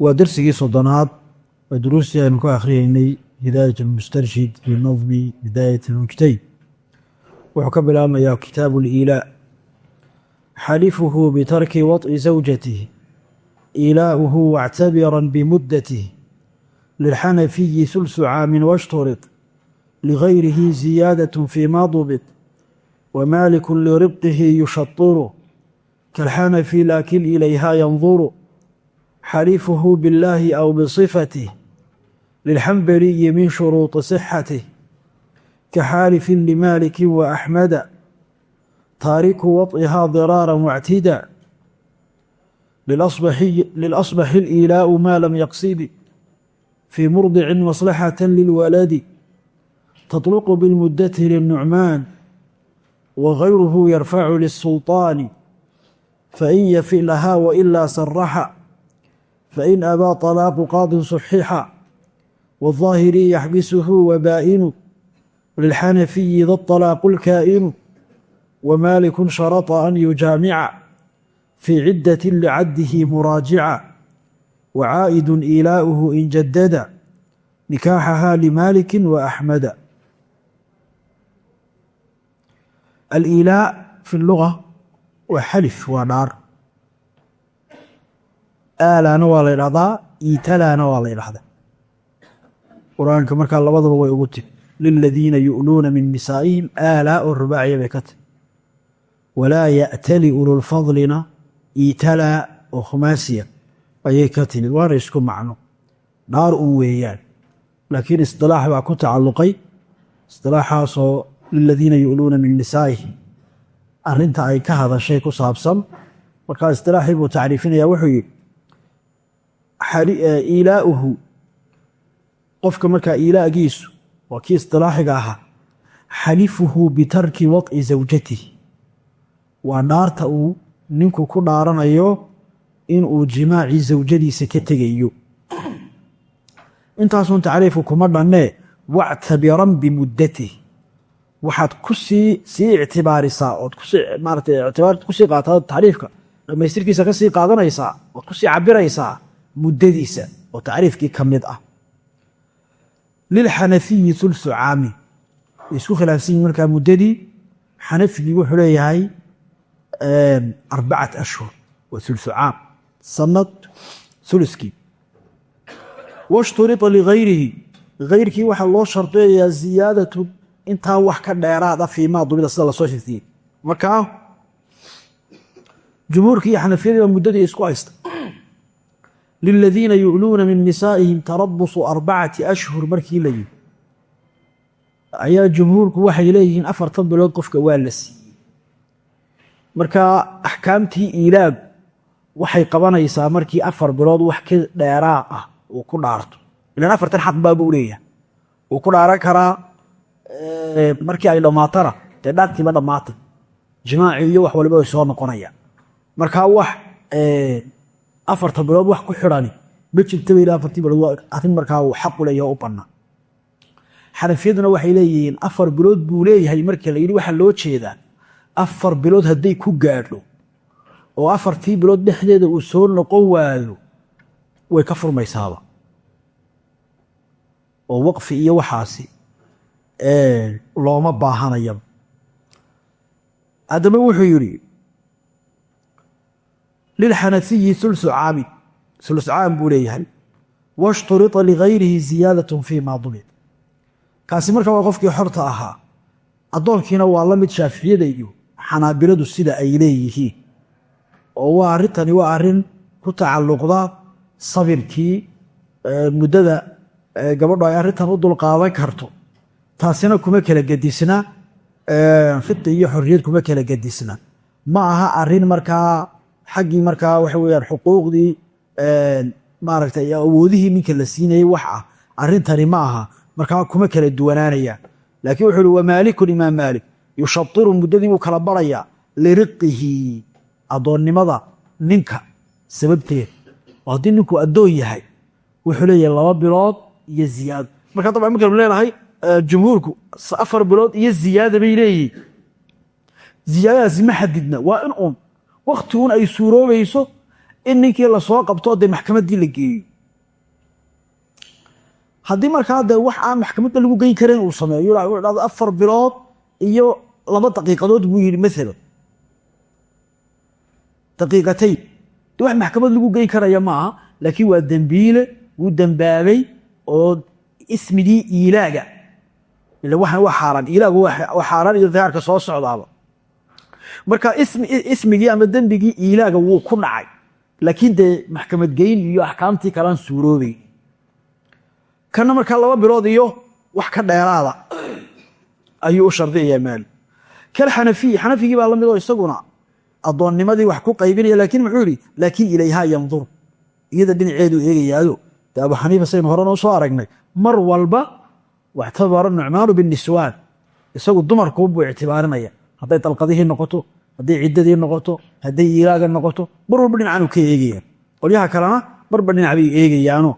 waa dersigii soddonaad ee duruustii aynu ka akhriyeynay hidaayat almustarshid fii nadmi hidaayat almujtayd wuxuu ka bilaabmayaa kitaabu liilaa xalifuhu bitarki waط'i zawjatih ilaa'uhu wactabiran bimuddatih lilxanafiyi sulsu caamin washturid ligayrihi ziyaadaة fii ma dubit. Wamaaliku liribqihi yushatiru kalxanafi laakiin ilayha yanduru xariifuhu billaahi aw bisifatih lilxambeliyi min shuruudi sixatih ka xaarifin limaalikin wa axmada taariku waطihaa diraara muctida lilasbaxi ililaau maa lam yaqsidi fii murdicin maslaxata lilwaladi tatluqu bilmuddati linucmaan wagayruhu yarfacu lisulطaani fain yafi lahaa wailaa saraxa fain abaa طalaaqu qaadin صaxiixa wالظaahiri yaxbisuhu wabaa'inu lilxanafiyi da طalaaqu اlkaa'inu wamaaliku sharaطa an yujaamica fii ciddati licaddihi muraajica wacaa'idu iilaa'uhu in jadada nikaaxaha limaalikin waaxmada aliilaa fi luga waa xalif waa dhaar aalaana waa la ydhahdaa iitalaana waa la ydhahdaa qur'aanka markaa labadaba way ugu timi liladiina yu'luuna min nisaa'ihim aalaa oo rubaaciya bay ka timi walaa ya'tali ululfadlina iitalaa oo khumaasiya ayay ka timid. Waana isku macno. Dhaar un weeyaan. Laakiin isdilaax baa ku tacalluqay. Isdilaaxaasoo liladiina yu'luuna min nisaa'ihim. Arrinta ay ka hadashay ku saabsan. Markaa isdilaaxii buu tacriifinaya wuxuu yidhi iilaauhu qofka markaa iilaagiisu waa kii istilaaxiga ahaa xalifuhu bitarki waط'i zawjatihi. Waa dhaarta uu ninku ku dhaaranayo inuu jimaacii zawjadiisa ka tegayo. Intaasun tacriifku kuma dhannee wactabiran bimuddatihi waxaad ku sii sii ictibaarisaa ood kusmaarata ictibaar ku sii qaata tacriifka dhamaystirkiisa ka sii qaadanaysaa ood ku sii cabiraysaa muddadiisa oo tacriifkii ka mid ah. Lilxanafiyi ulsu caami. Way isku khilaafsan yihiin markaa muddadii. Xanafigii wuxuu leeyahay arbacat ashhur waa ulsu caam. Sanad uluskii washturita ligayrihi gayrkii waxaa loo shardiyayaa ziyaadatun intaa wax ka dheeraada fiimaa dubida sida la soo shirtiyey markaa jumhuurkii xanafiyadii muddadii isku haysta liladiina yu'luuna min nisaa'ihim tarabusu arbacati ashhur markii la yidhi ayaa jumhuurku waxay leeyihiin afartan bilood qofka waa la siiyey marka axkaamtii iilaagu waxay qabanaysaa markii afar bilood wax ka dheeraa ah uu ku dhaarto ilan afartan xaq baabuu leeyahay uu ku dhaaran karaa markii ay dhammaatana dee dhaartiiba dhammaatay jimaacii iyo wax waliba way soo noqonayaan markaa wax afarta bilood wax ku xidhani. Ma jirtaba ilaa afartii bilood waa arrin markaa uu xaqu leeyahay u bannaa xanafiyaduna waxay leeyihiin afar bilood buu leeyahay marka la yidhi waxaa loo jeedaa. Afar bilood hadday ku gaadho oo afartii bilood dhexdeeda uu soo noqon waayo way ka furmaysaaba. Oo waqfi iyo waxaasi looma baahanayaba haddaba wuxuu yidhi lilxanafiyi ulusu caamin ulus caam buu leeyahay washturita ligayrihi ziyaadatun fii maa dumid kaasi marka waa qofkii xorta ahaa addoonkiina waa la mid shaaficiyada iyo xanaabiladu sida ay leeyihiin oo waa arrintani waa arrin ku tacalluqda sabirkii muddada gabadho ay arrintan u dulqaadan karto taasina kuma kala gedisna fiti iyo xorriyad kuma kala gedisna ma aha arrin markaa xaggii markaa waxa weyaan xuquuqdii maaragtay awoodihii ninka la siinayey wax ah arrintani ma aha. Markaa kuma kala duwanaanayaan laakiin wuxuu uhi wamaalikun imaam maalik. Yushadiru muddadii buu kala barayaa liriqihi addoonnimada ninka sababteed. Haddii ninkuu addoon yahay wuxuu leeyahay laba bilood iyo ziyaado markaa dabcan markaynu leenahay jumhuurku afar bilood iyo ziyaada bay leeyihiin ziyaadadaasi ma xadidna waa in uun wakti uun ay suuroobayso in ninkii la soo qabto dee maxkamaddii la geeyo haddii markaa dee wax aan maxkamadda lagu geyn karin uu sameeyo dhado afar bilood iyo laba daqiiqadood buu yidhi maalan daqiiqatayn. De wax maxkamad lagu geyn karaya maaha laakiin waa dembiile wuu dembaabay oo ismigii iilaaga. Ila waxan waa xaaraan iilaagu waa xaaraan iyo dihaarka soo socdaaba marka ismigii ama dembigii iilaaga wuu ku dhacay. Laakiin dee maxkamad geyn iyo axkaamtii kalaan suuroobay kana markaa laba bilood iyo wax ka dheeraada ayuu u shardiyayaa kal xanafiyi xanafigii baa la midoo isaguna addoonnimadii wax ku qaybinaya laakiin muxuu yidhi laakiin ilayhaa yandur. Iyada dhinaceedu eegayaado dee abu xaniifa saynu hore noo soo aragnay mar walba waxtabara nucmaanu biniswaan isagu dumarkuunbuu ictibaarinaya hadday dalqadihii noqoto hadday ciddadii noqoto hadday iilaaga noqoto mar walba dhinacaanu ka eegayaan. Qolyaha kalena marba dhinac bay eegayaano.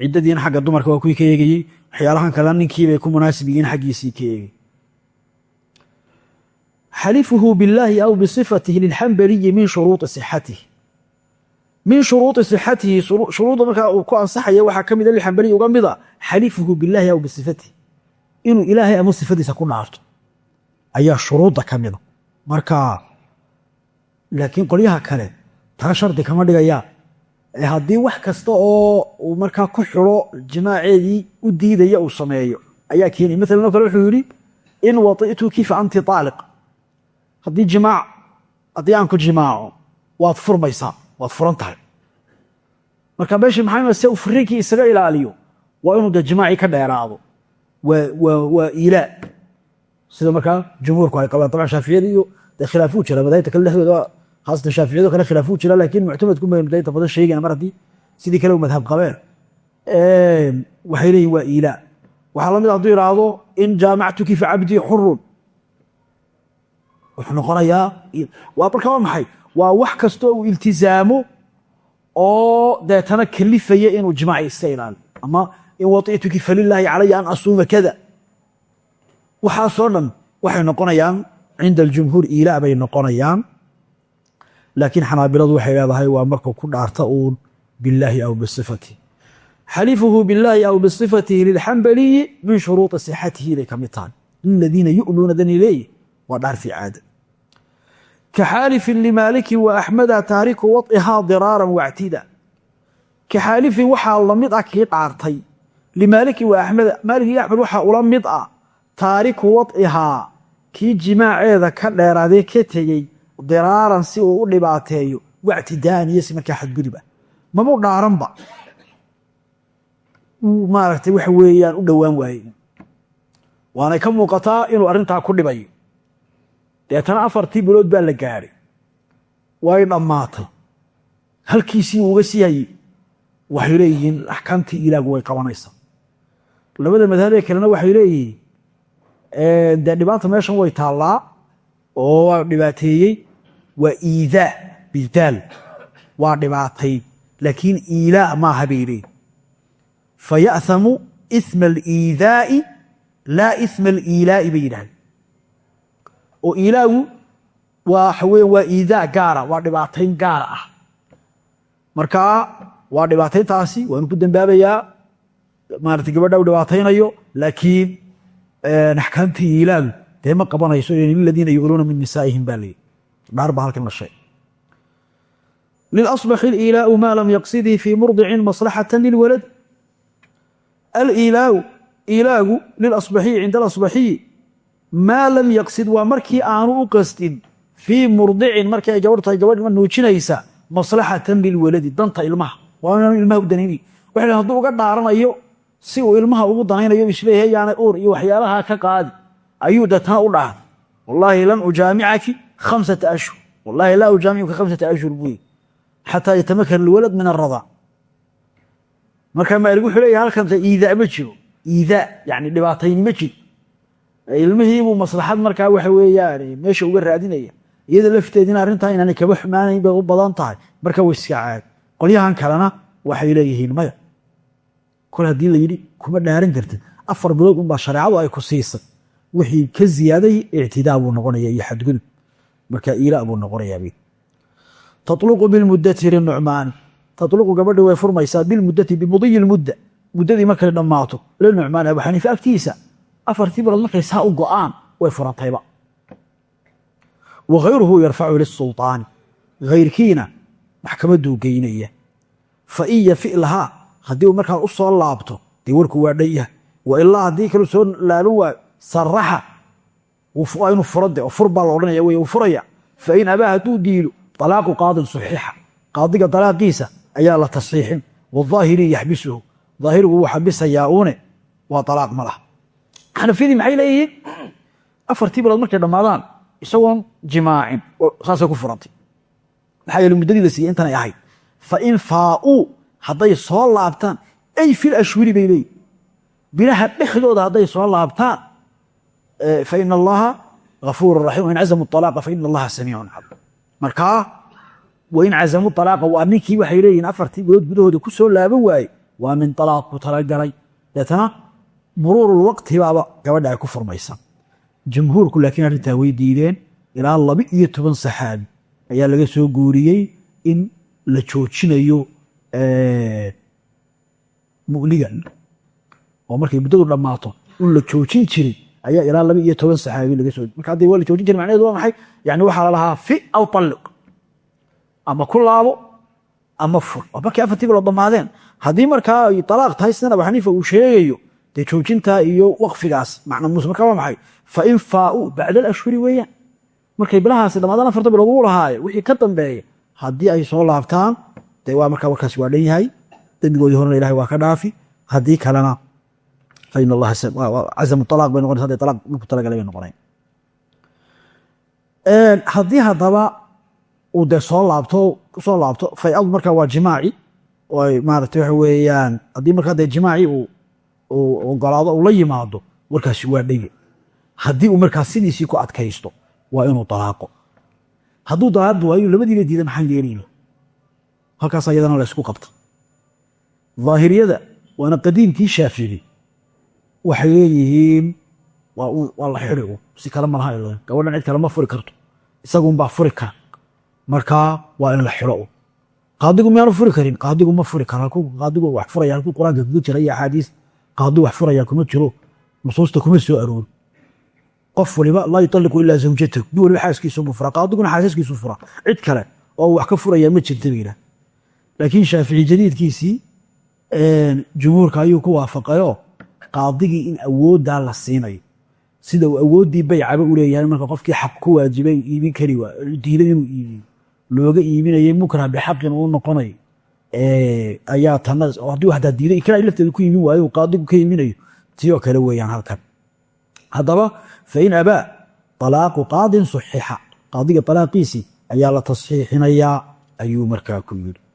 Ciddadiina xagga dumarka waa kuwii ka eegayey waxyaalahan kalena ninkiibay ku munaasib yihiin xaggiisii ka eegay. Xalifuhu billaahi aw bisifatihi lilxambaliyi min shuruui sixatihi. Min shuruudi sixatihi shuruudda markaa uu ku ansaxaya waxaa ka mida lilxambaliyi uga mida xalifuhu billaahi aw bisifatihi inuu ilaahay ama sifadiisa ku dhaarto ayaa shuruudda ka mida marka laakiin qolyaha kale taa shardi kama dhigayaa haddii wax kasta oo markaa ku xiro jimaaceedii u diidaya uu sameeyo ayaa keenay. Maalan oo kale wuxuu yidhi in wai'tuki fa anti aaliq haddii jimaac haddii aan ku jimaaco waad furmaysaa waad furan tahay. Marka meeshii maxaa se uu furinkii isaga ilaaliyo? Waa inuu dee jimaacii ka dheeraado. Waa iilaa sida markaa jumhuurku ay qabaan taban shaaficiyada iyo dee khilaafuu jira madaahibta kale dhexdooda haasatan shaaficiyado kale khilaafuu jira laakiin muctamadku baynu dee inta badan sheegayna mar haddii sidii kale u madhab qabeen waxay leeyihiin waa iilaa. Waxaa la mid hadduu idhaahdo in jaamactuki fa cabdii xurun wuxuu noqonayaa waa marka waa maxay? Waa wax kastoo uu iltizaamo oo deetana kalifaya inuu jimaaci iska ama in wai'tuki falilaahi calaya an asuuma kada waxaasoo dhan waxay noqonayaan cinda aljumhuur iilaa bay noqonayaan. Laakiin xanaabiladu waxay leedahay waa markuu ku dhaarta uun billaahi aw bisifatihi xalifuhu billaahi aw bisifatihi lilxambaliyi min shuruudi sixatihi bay ka mid tahay. Liladiina yu'luuna dani leeyi waa dhaar fii caada. Ka xaalifin limaaliki wa axmeda taariku waطihaa diraaran wactida ka xaalifin waxaa la mid ah kii dhaartay. Limaaliki wa axmeda maalik iyo axmed waxaa ah taariku waطihaa kii jimaaceeda ka dheeraadee ka tegey diraaran si uu u dhibaateeyo wactidaan markaa xadgudub ah. Mabuu dhaaranba? Maaragtay waxa weeyaan u dhowaan waaye. Waanay ka muuqataa inuu arrintaa ku dhibayo. Deetana afartii bilood baa la gaadhay way dhammaatay. Halkiisii uga sii hayey waxay leeyihiin axkaamtii ilaagu way qabanaysaa. Labada madhabee kalena waxay leeyihiin dee dhibaata meeshan way taallaa oo waa dhibaateeyey waa iidaa bidaal. Waa dhibaatay laakiin iilaa maaha bay leeyihiin faya'hamu isma aliidaa'i laa isma aliilaa'i bay yidhahdeen. Oo iilaagu waxa weya waa iidaa gaara waa dhibaatayn gaara ah. Markaa waa dhibaatayntaasi waanu ku dembaabayaa maarata gabadha u dhibaataynayo laakiin axkaamtii iilaagu dee ma qabanayso liladiina yu'luuna min nisaa'ihim baa leeyihi dhaar baa halkan la sheeg lilasbaxi aliilaau maa lam yaqsidii fii murdicin maslaxata lilwalad aliilaau iilaagu lilasbaxiyi cinda alasbaxiyi maa lam yaqsid waa markii aanu u qastin fii murdicin markii ay gabadh tahay gabadh ma nuujinaysa maslaxatan lilwaladi danta ilmaha. Waa inaanu ilmaha u dhaaranayo si uu ilmaha ugu danaynayo is leeyahay uur iyo waxyaalaha ka qaadi ayuu deetana u dhaahday wallaahi lan ujaamicaki khamsata ashhur. Wallaahi laa ujaamicuka khamsata ashhur buuyi xataa yatamakana alwalad min aradaac marka maalig wuxuu leeyahay halkanta iidaa ma jiro. Iidaa yani dhibaatayni ma jiro. Ilmihiibuu maslaxad markaa waxa weeyaan meesha uga raadinaya. Iyada lafteedina arrintaa inaanay kaba xumaanayn bay u badan tahay. Marka way iska caad qolyahan kalena waxay leeyihiin maya kol haddii la kuma dhaaran kartid afar bilood unbaa shareecadu ay ku siisay wixii ka ziyaaday ictidaa buu noqonaya iyo xadgudub. Marka iila buu noqonayaa taluqu bilmudatiri nucmaani taluqu gabadhi way furmaysaa bilmudati bimudiyi lmudda muddadii markay dhammaato. La nucmaan abu xaniife agtiisa. Afartii bilood markay saa u go'aan way furantayba. Wa hayruhu yarfacu lisulaani hayrkiina maxkamaduu geynaya fa in yafi lahaa haddii uu markaa u soo laabto dee warku waa dhan yahay wa ilaa haddii kalu soo laaban waayo saraxa. Inuu furo de oo fur baa la odhanaya wey furaya fa in abaa hadduu diilo alaaqu qaadin saxiixa. Qaadiga dalaaqiisa ayaa la tasxiixin. Waaahiri yaxbisuhu. Aahirigu wuu xabisayaa uune. Waa alaaq ma laha. Xanafiyadii maxay leeyihiin? Afartii bilood markay dhammaadaan isagoon jimaacin. Saasay ku furantay maxaa yeele muddadii la siiyey intanay ahayd. Fa in faauu hadday soo laabtaan ay fil ashhuri bay leeyihiin bilaha dhexdooda hadday soo laabtaan fa ina allaha afuuru raxim wain cazamu alaaqa fa ina allaha samiicun calim markaa wain cazamu alaaqa waa ninkii waxay leeyihiin afartii bilood gudahooda ku soo laaban waaye waa min alaaq ku talagalay deetana muruurulwaqti baaba gabadha ay ku furmaysa. Jamhuurku laakiin arrintaa way diideen ilaa laba iyo toban saxaabi ayaa laga soo guuriyey in la joojinayo muligan oo markay muddadu dhammaato in la joojin jiray ayaa ilaa laba iyo toban saxaabi laga soo marka hadda waa la joojin jiray macnaheedu waa maxay? Yani waxaa la lahaa fi aw talliq. Ama ku laabo ama fur. Oo markay afartii bilood dhammaadeen. Haddii markaa ay talaaq tahay sidan abu xaniifa uu sheegayo dee joojintaa iyo waqfigaas. Macna muuse marka waa maxay? Fa in faauu bacda alashhuri weeyaan. Markay bilahaasi dhammaadaan afarta bilood uu lahaaye wixii ka dambeeya haddii ay soo laabtaan dee waa markaa waa dhan yahay. Dembigoodii horena ilahay waa ka dhaafi. Haddii kalena fa in allaha uu dee soo laabto soo laabto fayadu markaa waa jimaaci. Maaragtay waxa weeyaan haddii markaa dee jimaaci uu ogolaado uu la yimaado warkaasi waa dhege haddii uu markaa sidiisii ku adkaysto waa inuu dalaaqo. Hadduu dalaaqi waayo diida maxaan yeelayna halkaas ayadana la ysku qabta. Daahiriyada waana qadiimkii shaafici. Waxay leeyihiin waa la xidi si kale malaha gabadhan cid kale ma furi karto. Isagunbaa furi kara markaa waa in la xilo qaadigu miyaanu furi karin? Qaadigu ma furi karo qaadigu wax furaya halkuu qur'aanka kaga jira iyo axaadiis qaadi wax furaya kuma jiro. Nusuusta kuma soo aroori qof waliba laa yutaliqu ilaa zawjatahu nin waliba xaaskiisubuu fura. Qaadiguna xaasaskiisu fura. Cid kale oo wax ka furaya ma jirta bayidhah laakiin shaafici jadiidkiisii jumhuurka ayuu ku waafaqayoo qaadigii in awooddaa la siinayo. Sida uu awooddii baycaba u leeyahay marka qofkii xaq ku waajibay iibin kari diiday inuu iibiyo looga iibinayay mukrah bixaqin uu noqonayo ayaa tana haddii hataa diiday ikraa lafteeda ku iibin waayo qaadigu ka iibinayo. Tii kale weeyaan halkan. Haddaba fain abaa alaaqu qaadin saxiixa. Qaadiga alaaqiisii ayaa la tasxiixinayaa ayuu markaa ku yidhi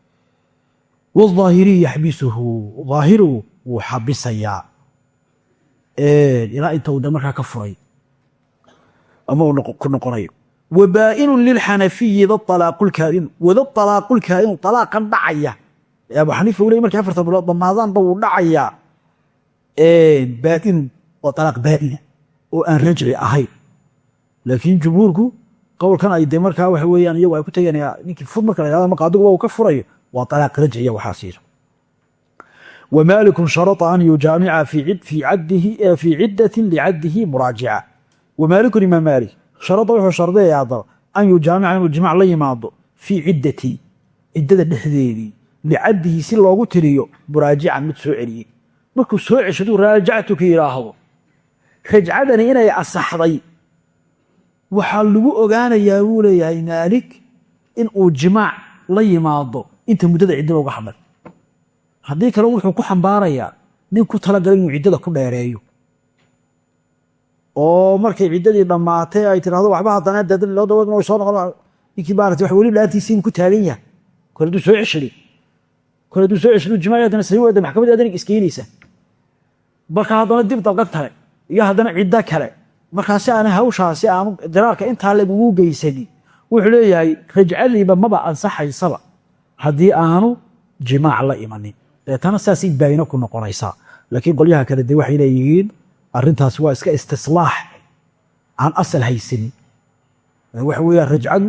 wاظaahiriy yaxbisuhu ظaahirigu wuu xabisayaa ilaa inta uu de markaa ka furay ama uu ku noqonayo wabaainu lilxanafiyi da alaaqulkaainu wada alaaqulkaainu alaaqan dhacaya ee abu xaniifa u ley markay afartan bilood dhammaadaanba wuu dhacayaa baainu waa alaaq baaina oo aan rajci ahayn laakiin jumhuurku qowlkan ay de markaa waxa weeyaan iyagu ay ku tegeen ninkii fud marka la yhahdo ama qaadiguba uu ka furayo waa alaaq rajciya waxaa siira wmaaliku sharطa an yujaamica fii cidati licaddihi muraajica wamaalikun imaam maalik sharada wuxuu shardiyayaa adaba an yujaamica inuu jimaac la yimaado fii ciddati ciddada dhexdeedii licaddihi si loogu tiriyo muraajican mid soo celiyey markuu soo ceshaduu raajactu ka yidhaahdo rajcadani inay asaxday waxaa lagu ogaanayaa buu leeyahay maalik in uu jimaac la yimaado inta muddada ciddada uga hadlay haddii kale wuxuu ku xambaarayaa nin ku talagalay inuu ciddada ku dheereeyo. Oo markay ciddadii dhammaatay ay tirahdo waxba haddana loo dawa soo noqon ninkii maarata wax weli dhaantiisi inuu ku taagan yahay. Kole hadduu soo ceshado kole hadduu soo ceshado jimaaci haddana sii wada maxkamadda adana iskeenaysa marka haddana dib dalqad kale iyo haddana ciddo kale. Markaa si aanay hawshaasi aanu diraarka intaa lagugu geysanin wuxuu leeyahay rajcadiiba maba ansaxaysaba haddii aanu jimaac la imanin. Deetana saasay baayino ku noqonaysaa laakiin qolyaha kale de waxay leeyihiin arrintaasi waa iska istislaax. Aan asal haysanin waxa weyaan rajcadu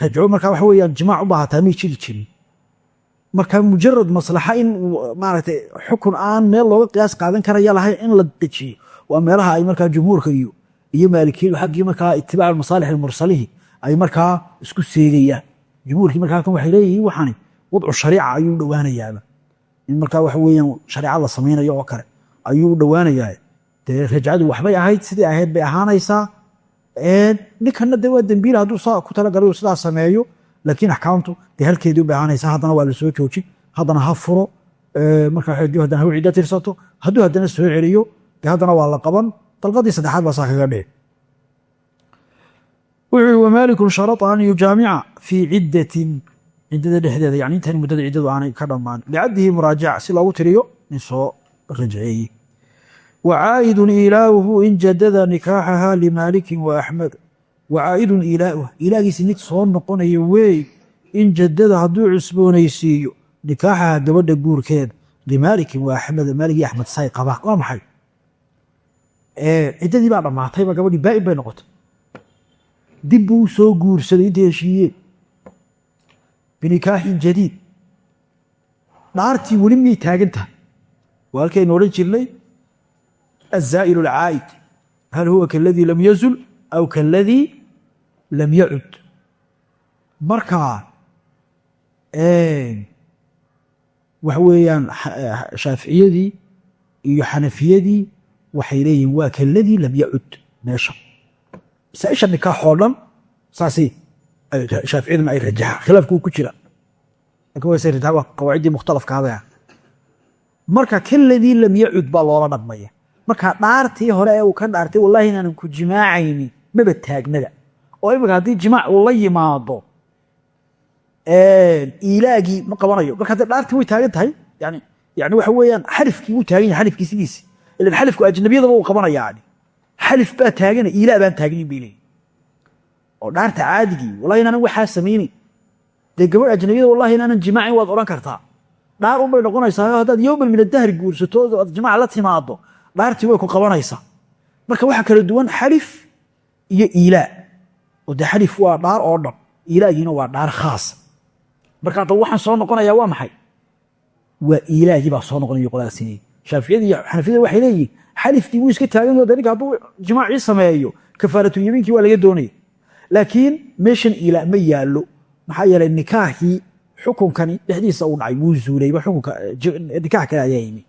rajco markaa waxa weyaan jimaac u baahataa may jiri marka mujarad maslaxa in maaragtay xukun aan meel looga qiyaas qaadan karaya lahayn in la dejiyo. Waa meelaha ay markaa jumhuurka iyo iyo maalikiyadu xaggii markaa itibaac masaalix mursalihi ay markaa isku seegayaan jumhuurkii markaa halkan waxay leeyihiin waxani wadcu shariica ayuu dhowaanayaaba in markaa waxa weeyaan shareeca la samaynayo oo kale ayuu u dhowaanayaa. Dee rajcadu waxbay ahayd sidii ahayd bay ahaanaysaa. Ninkana de waa dembiila hadduu saa ku talagalayo sidaa sameeyo laakiin axkaamtu dee halkeedii bay ahaanaysaa haddana waa la soo joojin haddana ha furo. Markaa haddana haw ciddo tirsato hadduu haddana soo celiyo dee haddana waa la qaban. Dalqadii saddexaad baa saa kaga dhici wuxuu wamaalikun sharata an yujaamica fii ciddatin. Ciddada dhexdeeda yani intan muddada ciddadu aanay ka dhammaan. Licaddihi muraajaca si loogu tiriyo nin soo rajceeyey wacaa'idun ilaauhu in jadada nikaaxaha limaalikin wa axmed. Wacaa'idun ilaauha ilaagiisi mid soo noqonaya weey in jadada hadduu cusboonaysiiyo nikaaxaha gabadha guurkeeda limaalikin wa axmeda maalik iyo axmed say qabaan waa maxay? Ciddadii baa gabadhii baa'in bay noqotay dibbuu u soo guursaday inta heshiiyeen binikaaxin jadiid. Dhaartii weli miyay taagan tahay? Waa halkaynu odhan jirnay? Azaa'il alcaa'id. Hal huwa kaladii lam yazul aw kaladii lam yacud? Marka waxa weeyaan shaaficiyadii iyo xanafiyadii waxay leeyihiin waa kaladii lam yacud meesha masaaisha nikaax oo dhan saasay shaaficiyaduna ay rajaxaan khilaafku ku jira. Qawaaciddii mukhtalafkaada marka kaladii lam yacud baa loola dhaqmaya. Marka dhaartii hore ee uu ka dhaartay wallahi inaanan ku jimaacaynin maba taagnada oo imika haddii jimaac la yimaado ilaagii ma qabanayo. Marka haddee dhaartii way taagan tahay yani yani waxa weeyaan xalifkii wuu taagan yahay xalifkii sidiisi. Ilan xalifku ajnabiyadaba uu qabanaya xalif baa taagana ilaa baan taagnin bay leeyihiin oo dhaarta caadigii wallahi inaanan waxaa samaynayn dee gabadh ajnabiyada wallahi inaanan jimaacin waad odhan kartaa. Dhaar unbay noqonaysaa haddaad yowman min adahri guursato aad jimaac la timaado dhaartii way ku qabanaysaa marka waxaa kala duwan xalif iyo iilaa oo dee xalif waa dhaar oo dhan iilaagiina waa dhaar khaasa marka waxaan soo noqonaya waa maxay? Waa iilaagii baa soo noqonaya qolaasini shaaficiyada iyo xanafiyada waxay leeyihiin xalifkii wuu iska taagan de ninka hadduu jimaacii sameeyo kafaaratu yamiinkii waa laga doonaya laakiin meeshan iilaa ma yaallo. Maxaa yeelay nikaaxii xukunkani dhexdiisa uu dhacay wuu zuulayba xukunka nikaax kale ayaa yimi.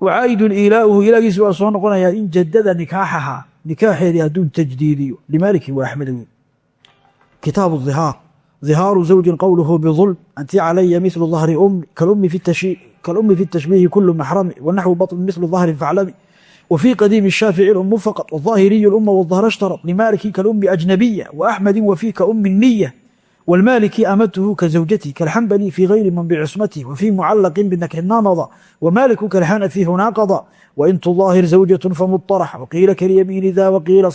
Wacaa'idun ilaauhu ilaagiisi waa soo noqonayaa in jadada nikaaxaha nikaaxeedii hadduu tajdiidiyo. Limaalikin wa axmed wey kitaabu ihaar ظihaaru zawjin qowluhu bظulm anti calaya mil ظahri umi kalumi fi الtashbiihi kulu maxrami wanaxwu baطn mil ظahri faclami wfي qadiim الshaafici اlum faqط wظaahiriy اluma wظahra اshtarط limaliki kalumi ajnabiya وaxmedi wfii kaumi الniya والمالكي أمته كزوجتي كالحنبلي في غير من بعصمته وفي معلق بنكح نامض ومالك كالحنفي هنا قضى وإن تظاهر زوجة فمطرح وقيل كاليمين ذا وقيل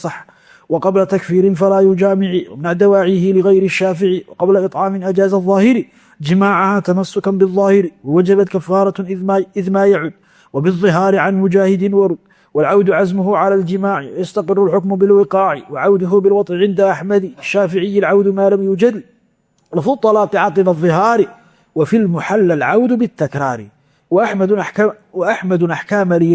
صح وقبل تكفير فلا يجامع ومن دواعيه لغير الشافعي وقبل إطعام أجاز الظاهر جماعها تمسكا بالظاهر ووجبت كفارة إذ ما, إذ ما يعد وبالظهار عن مجاهد ورد والعود عزمه على الجماع يستقر الحكم بالوقاع وعوده بالوطع عند أحمد الشافعي العود ما لم يوجد لفظ الطلاق عقب الظهار وفي المحل العود بالتكرار وأحمد أحكام, وأحمد أحكام لي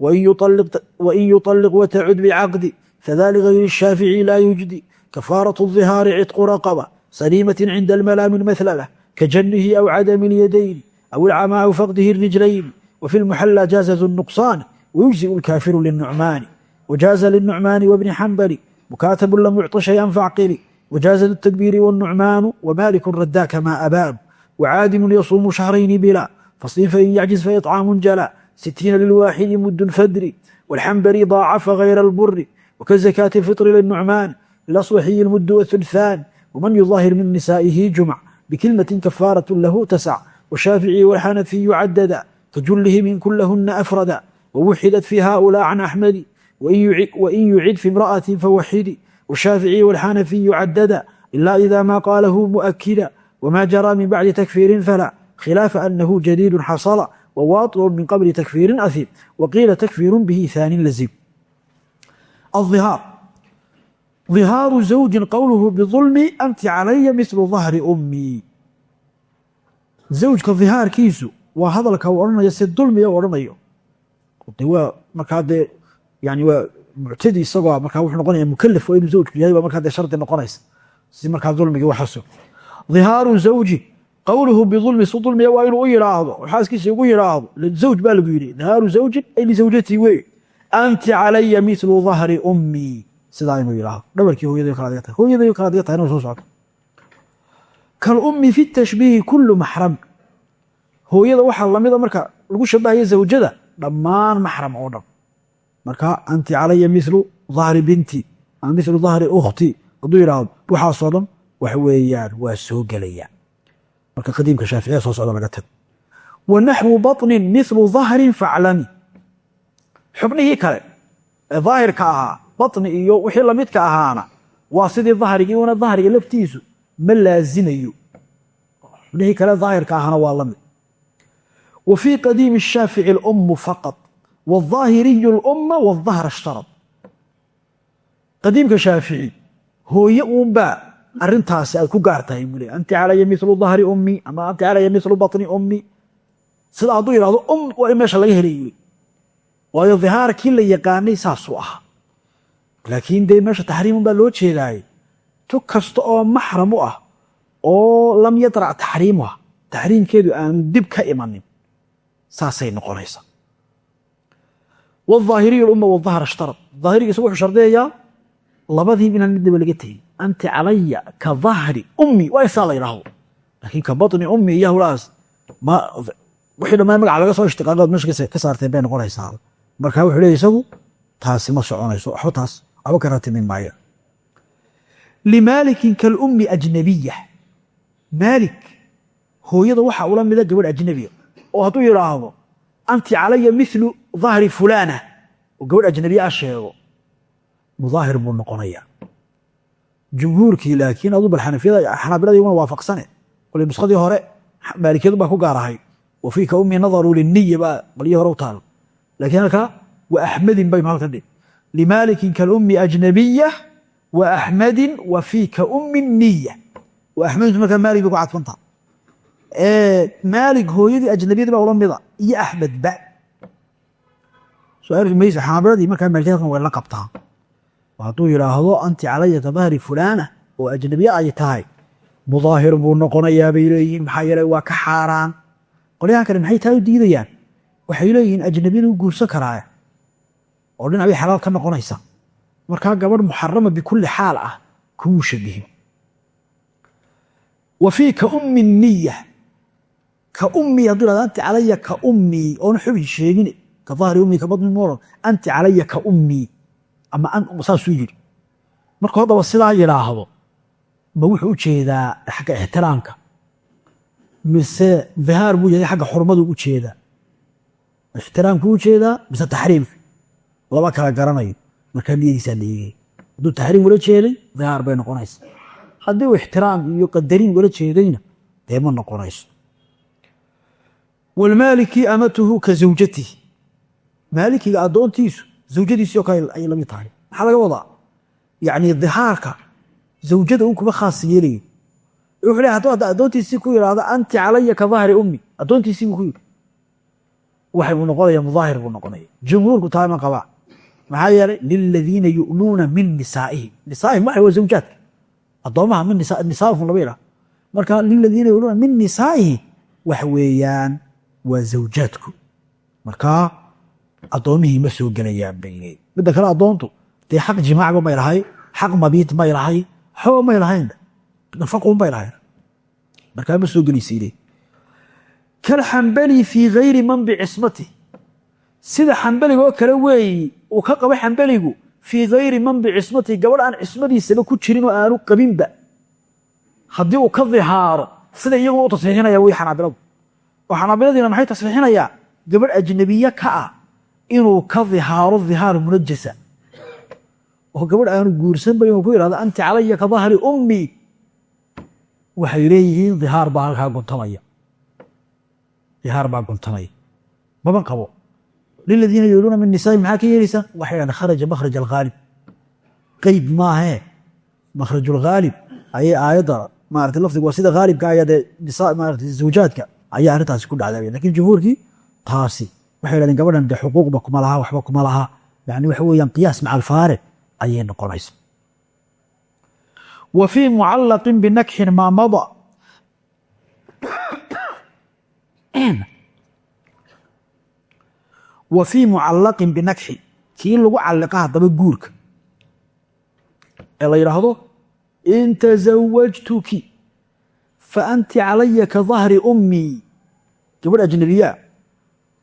لا أجرى فيه كمالك إذا أضر وإن يطلق, وإن يطلق وتعد بعقد فذا لغير الشافعي لا يجدي كفارة الظهار عتق رقبة سليمة عند الملام المثلبة كجنه أو عدم اليدين أو العمى أو فقده الرجلين وفي المحلى جاز ذو النقصان ويجزئ الكافر للنعمان وجاز للنعمان وابن حنبل مكاتب لم يعط شيئا فاعقل وجاز للتكبير والنعمان ومالك ردا كما أباب وعادم يصوم شهرين بلا فصيل فإن يعجز فإطعام جلا ستين للواحد مد فدر والحنبلي ضاعف غير البر وكزكاة الفطر للنعمان lilaswaxiyi lmuddu wathulthaan waman yudaahir min nisaa'ihi jumc bikilmatin kafaaraة lahu tasac washaaficiyi walxanafiyu cadada kajulihim in kulahuna afrada wawuxidat fi haؤulaa can axmadi wain yucid fi imra'ati fawaxidi washaaficiyi walxanafiyu cadada ila ida ma qaalahu muؤkida wma jarى min bacdi takfiirin fala khilaafa anahu jadiid xasla wwaطicu min qabli takfiirin asiib waqiila takfiiru bihi haanin laziim aihaar ihaaru zawjin qowluhu biulmi anti calaya milu dahri ummii zawjka hihaarkiisu waa hadalka uu odhanaya si dulmiga u odhanayo de waa markaa dee yani waa muctadi isagoo markaa wuxuu noqonaya mukalaf waa inuu zawjku yahay baa markaa dee shardi noqonaysa si markaa dulmigii waxaso ihaaru zawji qowluhu bظulmi si dulmiya waa inuu u yidhaahdo xaaskiisa ugu yidhaahdo zawj baa lagu yidhi dhihaaru zawjin ay lisawjatii wey anti calaya milu dahri ummii sidaa inuu yidhaahdo dhabarkii hooyaday kala adiga tahay hooyaday kala tahay inuu soo socdo kalummi fi tashbiihi kullu maxram hooyada waxaa lamida marka lagu shabahaya zawjada dhammaan maxram oo dhan marka anti calaya milu dahri binti ama milu dahri ukhti hadduu yidhaahdo waxaasoo dhan wax weeyaan waa soo gelayaan marka qadiimka shaaficiya soo socda laga tago wa naxwu baطnin milu dahrin faclami xubnihii kale ee daahirka ahaa baطni iyo wixii lamidka ahaana waa sidii dahrigii una dahriga laftiisu ma laazinayo xubnihii kale daahirka ahaana waa lamid wa fii qadiimi الshaafici اlأmu faqط wالظaahiriyu اlأma wالdahra اshtarad qadiimka shaafici hooye uunbaa arintaasi aad ku gaar tahay mule anti calaya milu dahri ummi ama anti calaya milu bani ummi. Sida hadduu yidhahdo um waa meesha laga helay waayo dihaarkii la yaqaanay saasuu ahaa. Laakiin dee meesha taxriimun baa loo jeedaaye tug kasta oo maxram ah oo lam yadrac taxriimuha ah, taxriimkeedu aan dib ka imanin saasay noqonaysa waahiriyu umma wahar ishtarad aahiriga wuxuu shardiyayaa labadiiba inaan mid laga tegin anti calaya ka dahri ummi waa isaa la yidhaahdo laakiin ka baطni ummi iyo hawlahaas wixii dhammaan magaca laga soo ishtiqaaqood meesha ka saarteen bay noqonaysaa marka wuxuu leey isagu taasi ma soconayso waxba taas waxba ka ratimi maayo limaalikin kalummi ajnabiya maalik hooyada waxaa ula mida gabadh ajnabiya oo hadduu yidhaahdo anti calaya milu dahri fulana oo gabadh ajnabiya a sheego mudaahir buu noqonaya jumhuurkii laakiin adu bal xanaabilada iyaguna waafaqsane. Kole nuskadii hore maalikiyadu baa ku gaar ahay. Wa fiika ummi nadaruu liniya baa balyo hore u taalo lakiin halkaa wa axmadin baynu halkan dhi limaalikin kalummi ajnabiya wa axmadin wa fiika ummi niya wa axmadintu markaa maalik bay ku cadfantaa maalik hooyadii ajnabiyadii baa ula mida iyo axmedba mayse xanaabiladii markaa maalikiyad halkan way la qabtaa hadduu yidhaahdo anti calaya ka dahri fulana oo ajnabiye ay tahay mudaahir buu noqonayaa bay leeyihiin. Maxaa yeele waa ka xaaraan. Qolyahan kale maxay taa u diidayaan? Waxay leeyihiin ajnabiyada u guursan karaaya. Oo dhinac bay xalaal ka noqonaysa. Markaa gabadh muxarama bikulli xaal ah kumuu shabihin wa fii ka ummi niya ka ummii hadduu anti calaya ka ummii oona xubi sheegin. Ka dahri ummii ka badni moran anti calaya ka ummii ama saasuu yidhi. Marka haddaba sidaa yidhaahdo. Ma wuxuu u jeedaa xagga ixtiraamka. Mise dhihaar buu yahay xagga xurmadu u jeedaa. Ixtiraamkuu u jeedaa mise taxriimka laba kala garanayo. Markaa niyadiisaa la hadduu taxriim wala jeeday dhihaar bay noqonaysa haddii uu ixtiraam iyo qadariin wala jeedayna dee ma noqonayso. Walmaaliki amatuhu ka zawjatihi. Maalikiga addoontiisu zawjadiisii oo kale ayay la mid tahay. Maxaa laga wadaa? Yacni dhihaarka zawjada un kuma khaas yeelayo. Wuxuu leey hadduu addoontiisii ku yidhaahdo anti calaya ka dahri ummi. Addoontiisii buu ku yidhi. Waxay buu noqonaya mudaahir buu noqonaya. Jumhuurku taa ma qabaa. Maxaa yeelay liladiina yu'luuna min nisaa'ihim nisaa'ihim waxay waa zawjaadka. Addoomaha min nisaa'ihum laba yidhaha marka liladiina yu'luuna min nisaa'ihim waxa weeyaan waa zawjaadku. Markaa addoomihii ma soo gelayaan bay leeyiin midda kale addoontu dee xaq jimaacba may lahay xaq mabiid may lahay waxba may lahayn nafaqun bay lahayn. Markaa ma soo gelaysay leey kalxambali fii gayri man bicismati sida xambaliga oo kale weeyi uu ka qabo xambaligu fii hayri man bicismatihi gabadh aan cismadiisaba ku jirin oo aanu qabinba. Haddii uu ka dihaaro sida iyaguna u tasriixinaya way xanaabiladu. Oo xanaabiladiina maxay tasriixinayaa gabadh ajnabiye ka ah inuu ka dihaaro dihaar munajasa. Oo gabadh aanu guursanba inuu ku yidhahdo anti calaya ka dahri ummi. Waxay leeyihiin dihaar baa halkaa guntamaya dihaar baa guntamaya maban qabo. Liladiina yuuluuna min nisaai maxaa ka yeelaysaa waxay dhahan kharaja makhraj alghaalib qeyd maahee makhraj alghaalib ayay aayadda maarata lafdigu waa sida haalibka ayaa dee nisa maarata zawjaadka ayaa arrintaasi ku dhacday. Lakin jumhuurkii taasi waxay dhahdeen gabadhan dee xuquuqba kuma laha waxba kuma laha. Yani waxa weeyaan qiyaas maca alfaare ayay noqonaysa wa fii mucallaqin binakxin maa mada. Wa fii mucallaqin binakxi kii lagu calliqa haddaba guurka. Ee la yidhaahdo in tasawajtuki fa anti calaya ka dahri ummii gabadh ajnabiyaa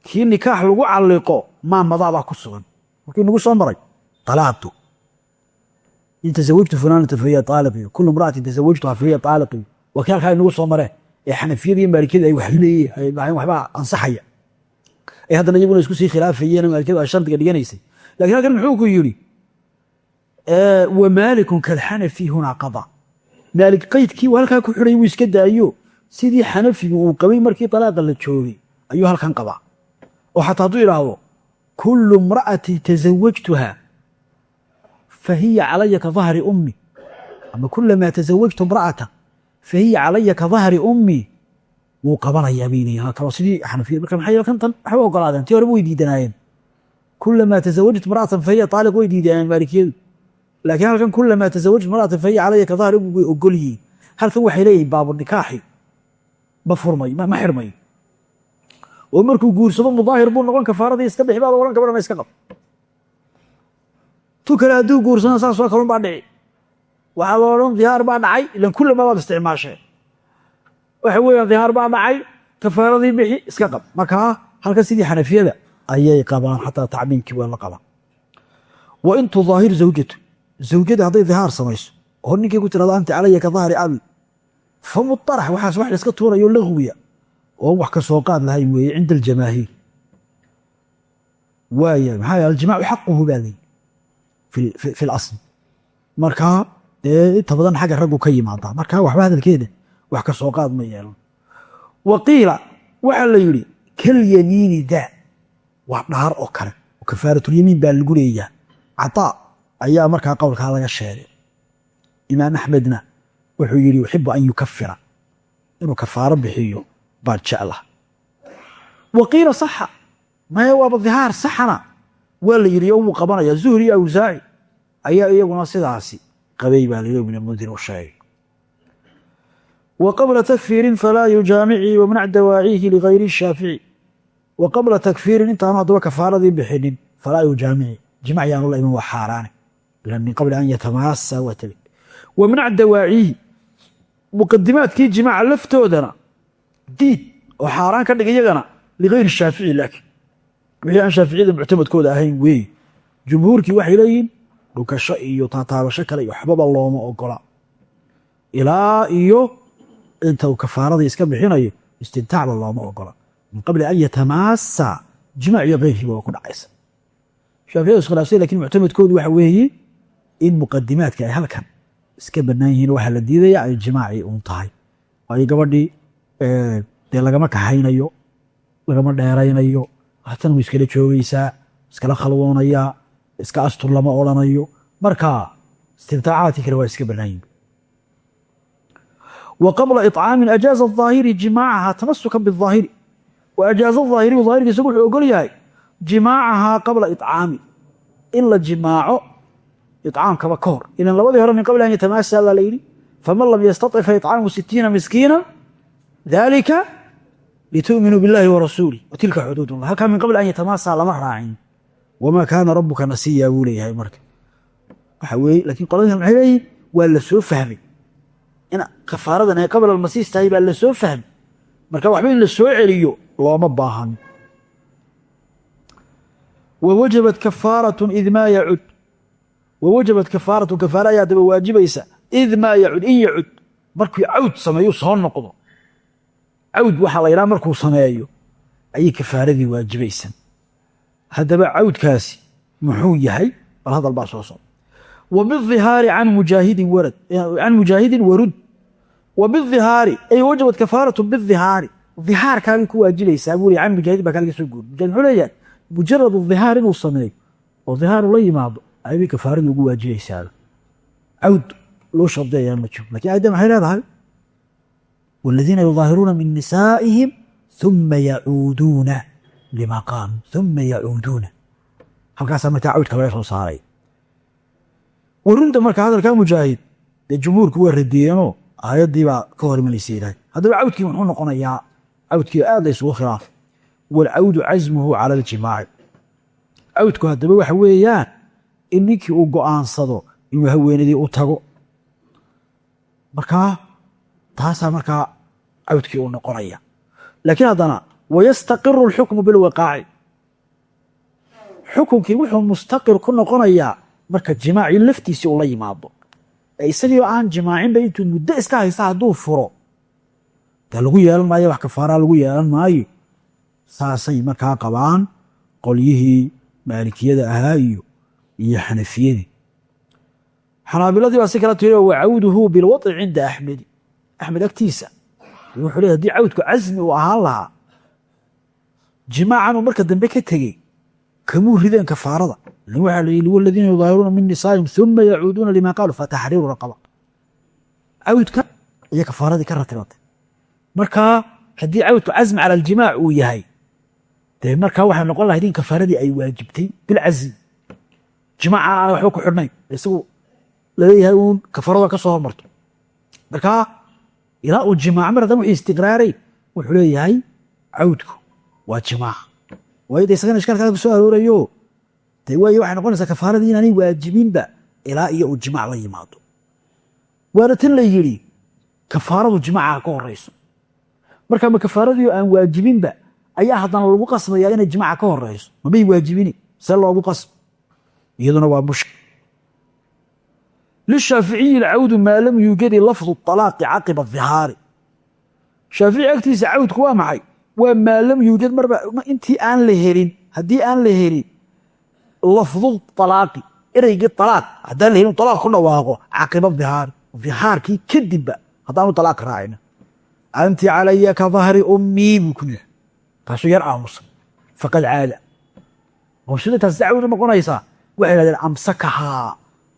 kii nikaax lagu calliqo maa ku sugan. Markii nagu soo maray alaaqtu in tasawajtu fulanata fahiya aaliqi kulu imra'atin tasawajtuha fahiya aaliqi waa kii halkaa inagu soo mareen ee xanafiyada iyo maalikiyada ay wax leeyihiin waxbaa ansaxaya. Ee haddana iyaguna isku sii khilaafayeen maalikiyadu ay shardiga dhiganaysay. Lakin halkan muxuu ku yidhi wa maalikun kalxanafi hunaa qada. Maalik qaydkii halkaa ku xidhay wuu iska daayo. Sidii xanafigu uu qabay markii dalaaqa la joogay ayuu halkan qabaa oo xataa hadduu idhaahdo kulu imra'ati tasawajtuha fahiya calaya ka dahri ummi. Ama kulamaa tasawajtu imra'ata fahiya calaya ka dahri ummi. Wuu qabanayaa baynaya kaloo sidii xanafiya marka maxay kan tan waxba ogolaadeen tii horeba way diidanaayeen kulamaa tasawajtu imra'atan fahiya taaliq way diidanayeen maalikiyadu laakiin halkan kulamaa tasawajtu imra'atan fahiya calaya ka dahri ummi way ogol yihiin. Halkan waxay leeyihiin baabu nikaaxi. Ma furmay ma oo markuu guursado mudaahir buu noqon kafaaradii iska bixi baad ohan gabadhana iska qab. Tu kale hadduu guursana saasoo kalun baa dhici. Waxaa la odhan dihaar baa dhacay ilan kullamaa baad isticmaasheen waxa weeyaan dihaar baa dhacay kafaaradii bixi iska qab. Markaa halkan sidii xanafiyada ayay qabaan xataa tacmiimkii waa la qabaa wa in tudaahir zawjatu zawjada hadday dihaar samayso oo ninkii ku tirahdo anti calaya ka dahri abi fa muطarax waxaas wax iska tuurayo lagwiya oo wax ka soo qaad lahayn weeye cinda aljamaahiir waaya maxaa yal aljimaacu xaquhu baa leeyi fi اlasl markaa dee inta badan xagga raggu ka yimaadaa markaa waxba hadalkeeda wax ka soo qaad ma yeelan wa qiila waxaa la yidhi kalyamiini daa waa dhaar oo kale oo kafaaratulyamiin baa lagu leeyaa cataa ayaa markaa qowlkaa laga sheegay. Imaam axmedna wuxuu yidhi yuxibu an yukafira inuu kafaaro bixiyo baan jeclaha wa qiila saxa maya waaba dihaar saxana? Waa la yidhi wuu qabanaya zuhri awsaaci ayaa iyaguna sidaasi qabay baa layidhi ibn mundir u sheegay. Qabla takfiirin falaa yujaamicii wamnac dawaaciihi ligayri shaafici wa qabla takfiirin intaanu haddaba kafaaradii bixinin falaa yujaamici. Jimac yaanu la iman waa xaaraane min qabli an yatamaasa waa tegi wamnac dawaaciihi muqadimaadkii jimaaca laftoodana diid oo xaaraan ka dhig iyagana ligayri shaafici laakiin. Wixii aan shaaficiyada muctamadkooda ahayn weeye jumhuurkii waxay leeyihiin dhukasho iyo taataabasho kale iyo waxbaba looma ogola. Ilaa iyo inta uu kafaaradii iska bixinayo istintaacba looma ogola. Min qabli an yatamaasa jimaac iyo keyrkiiba waa ku dhacaysa. Shaaficiyadu iskhilaafsay laakiin muctamadkoodu waxa weeye in muqadimaadka ay halkan iska bannaan yihiin waxaa la diidaya ay jimaacii uun tahay. Waayo gabadhii dee lagama kaxaynayo lagama dheeraynayo haatan way iskala joogaysaa iskala khalwoonayaa iska astur lama odrhanayo marka istimtaacaadkii kale waa iska bannaayin wa qabla iطcaamin ajaaza aahiri jimaacahaa tamasukan biاظaahiri wa ajaaza aahiriyu aahirka isagu wuxuu ogol yahay jimaacahaa qabla iطcaami in la jimaaco iطcaamkaba ka hor ilan labadii hore min qabli an yatamaasa baa la yidhi faman lam yastaطic fa iطcaamu sitiina miskiina dalika litu'minuu biاllahi warasuulih wa tilka xuduud ullah halkaa min qabli an yatamaasa lama raacin wamaa kaana rabuka nasiya buu leeyahay marka waxa weye lakiin qoladii maxay leeyihiin waa la soo fahmay in kafaaradan ay qabla almasiis tahay baa la soo fahmay marka waxba in la soo celiyo looma baahan wa wajabat kafaaratun id maa yacud wa wajabat kafaaratu kafaara ayaa daba waajibaysa id maa yacud in yacud markuu cawd sameeyu soo noqdo cawd waxaa la yidhaha markuu sameeyo ayay kafaaradii waajibaysan. Haddaba cawdkaasi muxuu yahay? Bal hadal baa soo socda. Wa bihihaari can mujaahidin warad can mujaahidin warud. Wa ay wajabat kafaaratu bihihaari hihaarkaabay ku waajibaysaa buu can mujaahidin baa kalaga soo guuri mujaahid muxuu leeyahay mujaradu hihaar inuu sameeyo oo hihaaru la yimaado ayay kafaaradii ugu waajibaysaa cawd loo shardiyayaa ma jiro. Lakin aayadda maxay leedahay والذين يظاهرون من نسائهم ثم يعuuduuna لma qاamuu ثuma yacuuduuna halkaasaa markaa cawdka laga soo saaray warinta marka hadalkaa mujaahid dee jumhuurku waa radiyeenoo aayaddii baa ka hor imanaysa yidhahay haddaba cawdkii muxuu noqonayaa cawdkii aad la isugu khilaafay wاlcawdu casmuhu calى اljimaaci cawdku haddaba waxa weeyaan in ninkii uu go'aansado inuu haweenadii u tago markaa taasaa markaa cawdkii uu noqonaya. Laakiin haddana wayastaqiru اlxukmu bilwaqaaci xukunkii wuxuu mustaqir ku noqonayaa marka jimaacii laftiisii uu la yimaado. Ee isagii aan jimaacinba intuu muddo iska haysta hadduu furo dee lagu yeelan maayo wax kafaaraa lagu yeelan maayo saasay markaa qabaan qolyihii maalikiyada ahaa iyo iyo xanafiyadii xanaabiladii baa si kala tiri wa cawduhu bilwaطi cinda axmedi axmed agtiisa wuxuu le haddii cawdku casmi uu ahaan lahaa jimaacan uu marka dambe ka tegey kamuu rideen kafaarada. Waxaa la yidhi waladiina yudaahiruuna min nisaa'ihim uma yacuuduuna lima qaaluu fataxriiru raqaba. Cawdka iyo kafaaradii ka ratibatay markaa haddii cawdku casmi cala aljimaac uu yahay dee markaa waxay noqon lahayd in kafaaradii ay waajibtay bilcasmi jimaaca aan ku xidhnayn isagu la leeyahay uun kafaarada ka soo hormarto. Markaa ilaa uu jimaac mar hadan wixii istiqraaray wuxuu leeyahay cawdku waa jimaac. Waayo de isagana ishkaalkaa ku soo aroorayo dee waayo waxay noqonaysaa kafaaradii inaanay waajibinba ilaa iyo uu jimaac la yimaado. Waana tan la yidhi kafaaradu jimaaca ka horeyso marka ma kafaaradii aan waajibinba ayaa haddana lagu qasbayaa inay jimaaca ka horeyso mamay waajibini? See loogu qasbo. Iyaduna waa mushkil lishaaficiyi alcawdu maa lam yuujadi lafdu alaaqi caqiba hihaari shaafici agtiisa cawdku waa maxay waa maa lam yuujad marba intii aan la helin haddii aan la helin lafdu alaaqi ereygii alaaq haddaan la helin alaaq ku dhawaaqo caqiba hihaari hihaarkii kadibba haddaanu alaaq raacina anti calaya ka dahri ummii buu ku yahay taasuu yar aamusa faqad caada amsakahaa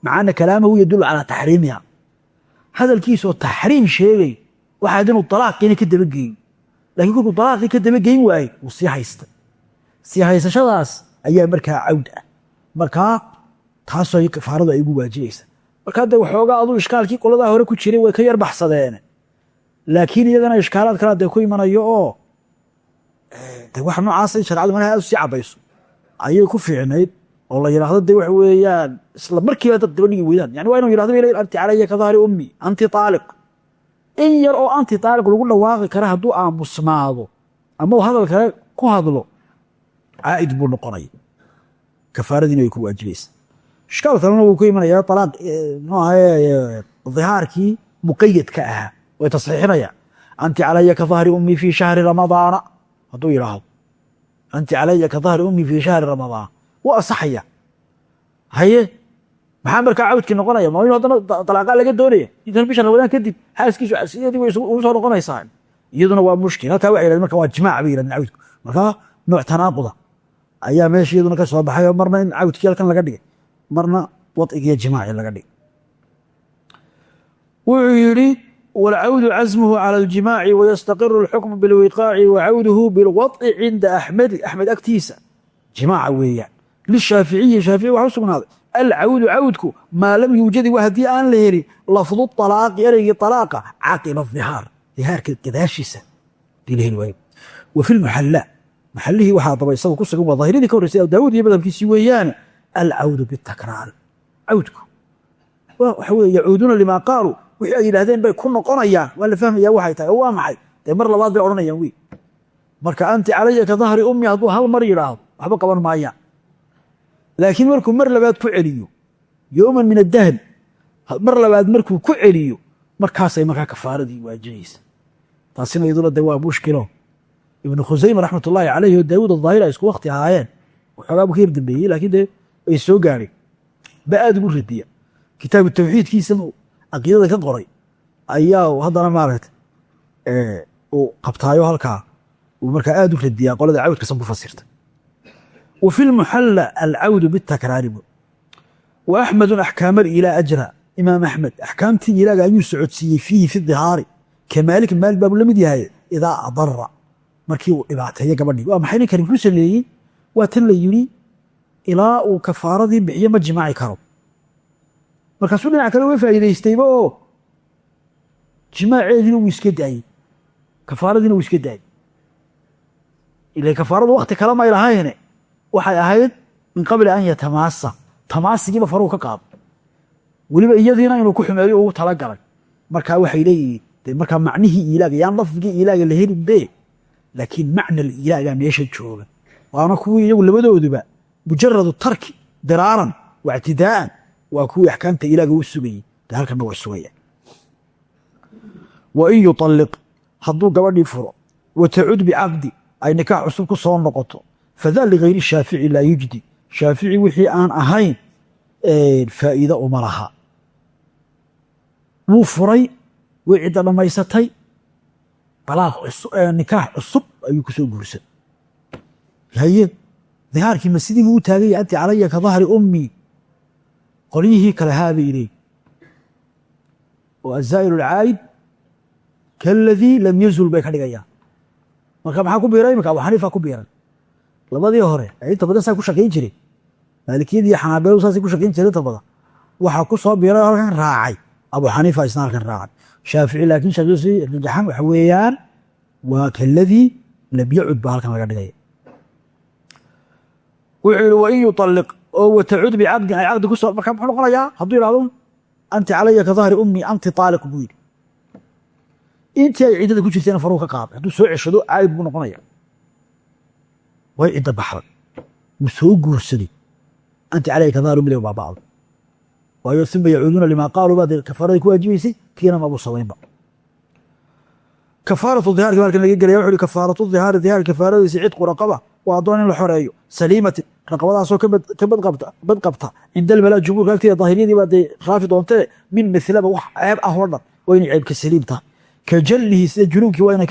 macaana kalaamahu yadulu calaa taxriimiha. Hadalkiisoo taxriim sheegay waxaa inuu alaaqiina ka dabageeyo lakiin kolkuu alaaqii ka dabageyn waayey wuu sii haystay. Sii haysashadaas ayaa markaa cawd ah. Markaa taasoo kafaaradu ay ugu waajibaysa markaa de waxoogaa aduu ishkaalkii qoladaa hore ku jiray way ka yar baxsadeene laakiin iyagana ishkaalaad kala dee ku imanayo oo de wax noocaasa in sharcadu markaa aad u sii cabayso ayay ku fiicnayd oo la yidhaahdo de waxa weeyaan isla markiiba dad daba dhigi yani waa inuu yidhahdo anti calaya ka dahri ummi anti taaliq. In yar oo anti taaliq lagu dhawaaqi kara hadduu aamusnaado ama uu hadal kale ku hadlo caa'id buu noqonaya kafaaradiina way ku waajibaysa ishkaal kalena wuu ku imanayaa alaaq dhihaarkii muqayadka ahaa way tasxiixinayaan anti calaya ka dahri ummi fii shahri ramadaana hadduu yidhaahdo anti calaya ka dahri ummi fii shahri ramadaan waa asaxaya. Haye maxaa markaa cawdkii noqonaya? Ma inu haddana laga doonaya? Intan bishan ramadaan kadib xaaskiisuiyadii way ugu soo noqonaysaa. Iyaduna waa mushkil. Halkaa waa yirahdeen marka waa jimaac bay yirahdeen cawdku. Markaa nooc tanaaquda ayaa meesha iyaduna ka soo baxay marna in cawdkii halkan laga dhigay. Marna wadcigiiyo jimaaci laga dhigay. Wuxuu yidhi walcawdu casmuhu cala aljimaaci wayastaqiru alxukmu bilwiqaaci wacawduhu bilwadci cinda axmedi axmed agtiisa. Jimaaca weeyaan lishaaficiyi shaafici waxa u sugnaaday alcawdu cawdku maa lam yuujadi wa haddii aan la helin lafdu alaaqi ereygii alaaqa caqiba hihaar hihaarka gadaashiisa wa fi lmuxalla maxallihii waxaa daba isagu ku sugan waa daahiradii ka horreysay daawud iyo madhabkiisii weeyaane alcawdu bitakraar cawdku waxa weye yacuuduuna limaa qaaluu wixii ay yidhahdeen bay ku noqonayaan waa la fahmaya waxay tahay oo waa maxay dee mar labaad bay odhanayaan wey marka anti calaya ka dahri ummi hadduu hal mar yidhaahdo waxba qaban maayaan laakiin markuu mar labaad ku celiyo yowman min adahri mar labaad markuu ku celiyo markaasay markaa kafaaradii waajibaysa taasina iyaduna de waa mushkilo. Ibnu khusayma raxmat ullaahi caleyhi oo daawuud adaahir ay isku wakti ahaayeen waxoogaa buu ka yar dambeeyey laakiin dee ay soo gaadhay. Ba aad ugu radiya. Kitaabu tawxiidkiisana caqiidada ka qoray ayaa haddana maaragta uu qabtaayo halkaa. Uu markaa aad u radiyaa qolada cawdkasan ku fasirta ilaa ajra imaam axmed axkaamtii ilaaga ayuu socodsiiyey fiihi fi dihaari ka maalik maalik baabu la mid yahay idaa adara markii uu dhibaateeyo gabadhii waa maxay ninkani muxuu sameeyey waa tan la yidhi ilaa uu kafaaradii bixiyo ma jimaaci karo markaasuu dhinac kale uga faa'iidaystayba oo jimaaceediina wuu iska daayey kafaaradiina wuu iska daayey ila kafaaradu wakti kale may lahayne waxay ahayd min qabli an yatamaasa tamaasigiiba faruu ka qaado. Weliba iyadiina inuu ku xumeeyo ugu talagalay. Markaa waxay leeyihiin de markaa macnihii ilaaga yaan lafdigii ilaaga la helin be laakiin macna ilaaga meesha jooga waana kuwii iyagu labadooduba mujaradu tarki diraaran wa ictidaa'an waa kuwii axkaamta ilaaga u sugayey de halkanna waa sugaya wa in yuطalliq hadduu gabadhii furo wa tacud bicaqdi ay nikaax cusub ku soo noqoto fadaa ligayri shaafici laa yujdi shaafici wixii aan ahayn faa'iida uma laha wuu furay way cidda dhammaysatay balaaq nikaax cusub ayuu ku soo guursan haye dihaarkii ma sidii buu u taaganya anti calaya ka dahri ummii qolyihii kale haabay leey oo azaa'il alcaa'id kaaladii lam yazul bay ka dhigayaan marka maxaa ku biiray imika abu xaniifa ku biiray labadii hore inta badan saa ku shaqayn jiray. Maalikiyadii iyo xanaabiladu saasay ku shaqayn jiray inta badan waxaa ku soo biiray halkan raacay. Abu xaniifa isna halkan raacay. Shaafici laakiin shaqiisi rajaxan waxa weeyaan waa kaladii lam yacud baa halkan laga dhigaya wuxuu yihi wain yuطalliq oo watacud bicaqdin ay caqdi ku soo marka muxuu noqonayaa hadduu yidhahdo anti calaya ka dahri ummi anti taaliq buu yidhi. Intii ay ciddada ku jirtayna faruu ka qaaday hadduu soo ceshado caayib buu noqonaya way cidda baxday wuu soo guursaday anti calaya ka dahri ummi le baaba'da waayo uma limaa qaaluu baa dee kafaaradii ku waajibaysay kiina mabuu samaynba kafaaratu dihaarki halkan laga gelaya wuxu uhi kafaaratu dihaari dihaar kafaaradiisa cidqu raqaba. Waa addoon in la xoreeyo. Saliimatin raqabadaasoo ka bad qabta. Cinda almalaa jumhuurka agteeda daahiriyadii baa dee raafi doontee min milaba wax ceeb ah oo dhan waa inay ceebka saliim tahay ka jallihi sida junuubkii waa inay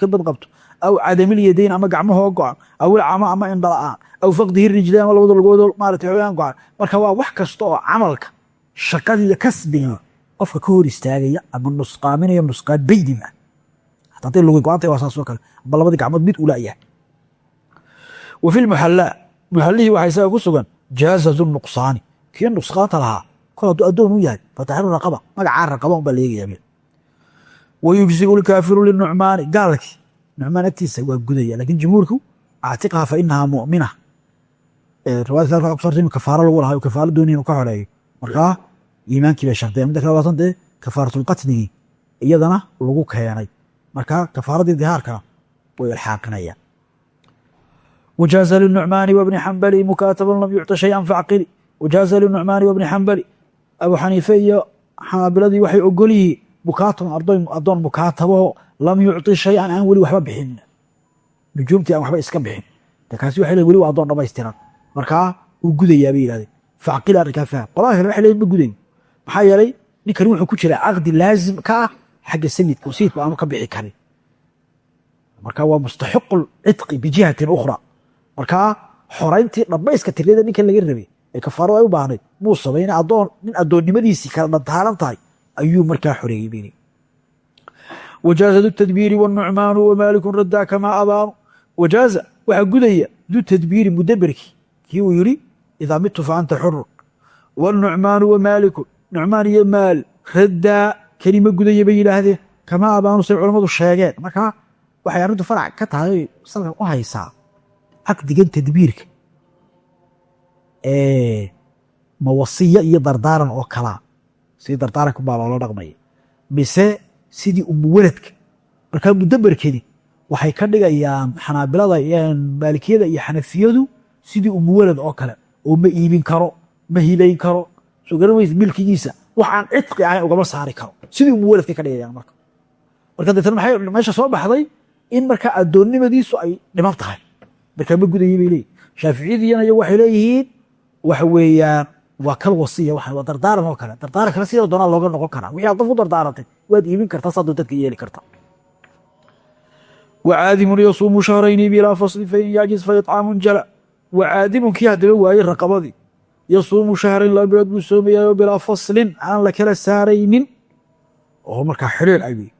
ka bad qabto aw cadamilyadayn ama gacmahoo go-an aw ilcama ama indhala-aan aw faqdihi rijlayn ama labada lugoodo maarata xoogaan go-an marka waa wax kasta oo camalka shaqadii kasbigii qofka ka hor istaagaya ama nusqaaminaya nusqaan beynim ah haday lugi go-anta waa kale aba gacmood mid ulayahay wa fi lmuxallaa muxallihii waxaa isaga ku sugan jaazatu nuqsaani kii nusqaanta lahaa kol hadduu u yahay fataxiru raqaba magacaa raqaba un baa la eegayaa wa yujzigu lkaafiru linucmaani nucmaan agtiisa waa gudaya laakiin jumhuurku actiqha fa inahaa mu'mina. Kafaaro lagu lahaa kafaaro doonaya inuu ka xoreeyo markaa iimaankii bay sharteen midda kale waatan dee kafaaratulqatligii iyadana lagu keenay. Marka kafaaradii dihaarkana way ilxaaqinayaan. Wajaaza linucmaani wabni xambali mukaataban lam yucta shayan facqili wajaaza linucmaani wabni xambali abu xaniife iyo xanaabiladii waxay ogol yihiin mukaataban addoon mukaatabo lam yucti shayan aan weli waxba bixin nujuumtii aan waxba iska bixin de waxay leeyiin weli waa addoon dhamaystiran markaa wuu gudayaa bay yihahdeen facqili arrinkaa qolaha waxay leeyiin ma gudayo maxaa yeelay ninkani wuxuu ku jira caqdi laazim ka ah xagga sayidka oo sayidku aanu ka bixi karin marka waa mustaxiqu cidqi bijihatin ukhra markaa xorayntii dhammayska tiriyada ninkan laga rabay ee kafaarada ay u baahnayd muu samayna adoon nin addoonnimadiisii kala dhantaaran tahay ayuu markaa xoreeyey bini. Wajaaza du tadbiiri wnucmaanu wamaalikun raddaa kamaa abaanu wajaaza waxaa gudaya du tadbiiri mudaberki kii uu yidhi idaa mitu fa anta xurun wnucmaanu wamaalikun nucmaan iyo maal raddaa kelima gudaya bay yidhaahdeen. Kamaa abaanu say culammadu sheegeen. Markaa waxay arrintu farac ka tahay salkan u haysaa caqdigan tadbiirka. Ma wasiya iyo dardaaran oo kalaa sidii dardaaranka baa loola dhaqmaya mise sidii umuwaladka markaa mudaberkedi waxay ka dhigayaan xanaabilada maalikiyada iyo xanafiyadu sidii umuwalad oo kale oo ma iibin karo ma hilayn karo. Soo milkigiisa waxaan cidqi ahayn ugama saari karo. Sidii umu waladka ka dhigayaan marka. Marka deetana maxay meesha soo baxday in markaa addoonnimadiisu ay dhiman tahay. Markaa ma gudayay bay leeyihiin shaaficiyadiina iyagu waxay leeyihiin waxa weeyaan waa kal wasiya waa dardaaran oo kale. Dardaaran kale sida doonaa looga noqon karaa. Wixii aad qof u dardaarantay waad iibin kartaa saad dadka yeeli karta wacaadimun yasuumu shahrayni bilaa fasli fain yacjiz fa itcaamun jala. Wacaadimun kii haddaba waayey raqabadii. Yasuumu shahrayn laba bilood buu soomayaayoo bilaa faslin aan la kala saaraynin. Oo markaa xidhiir ay wey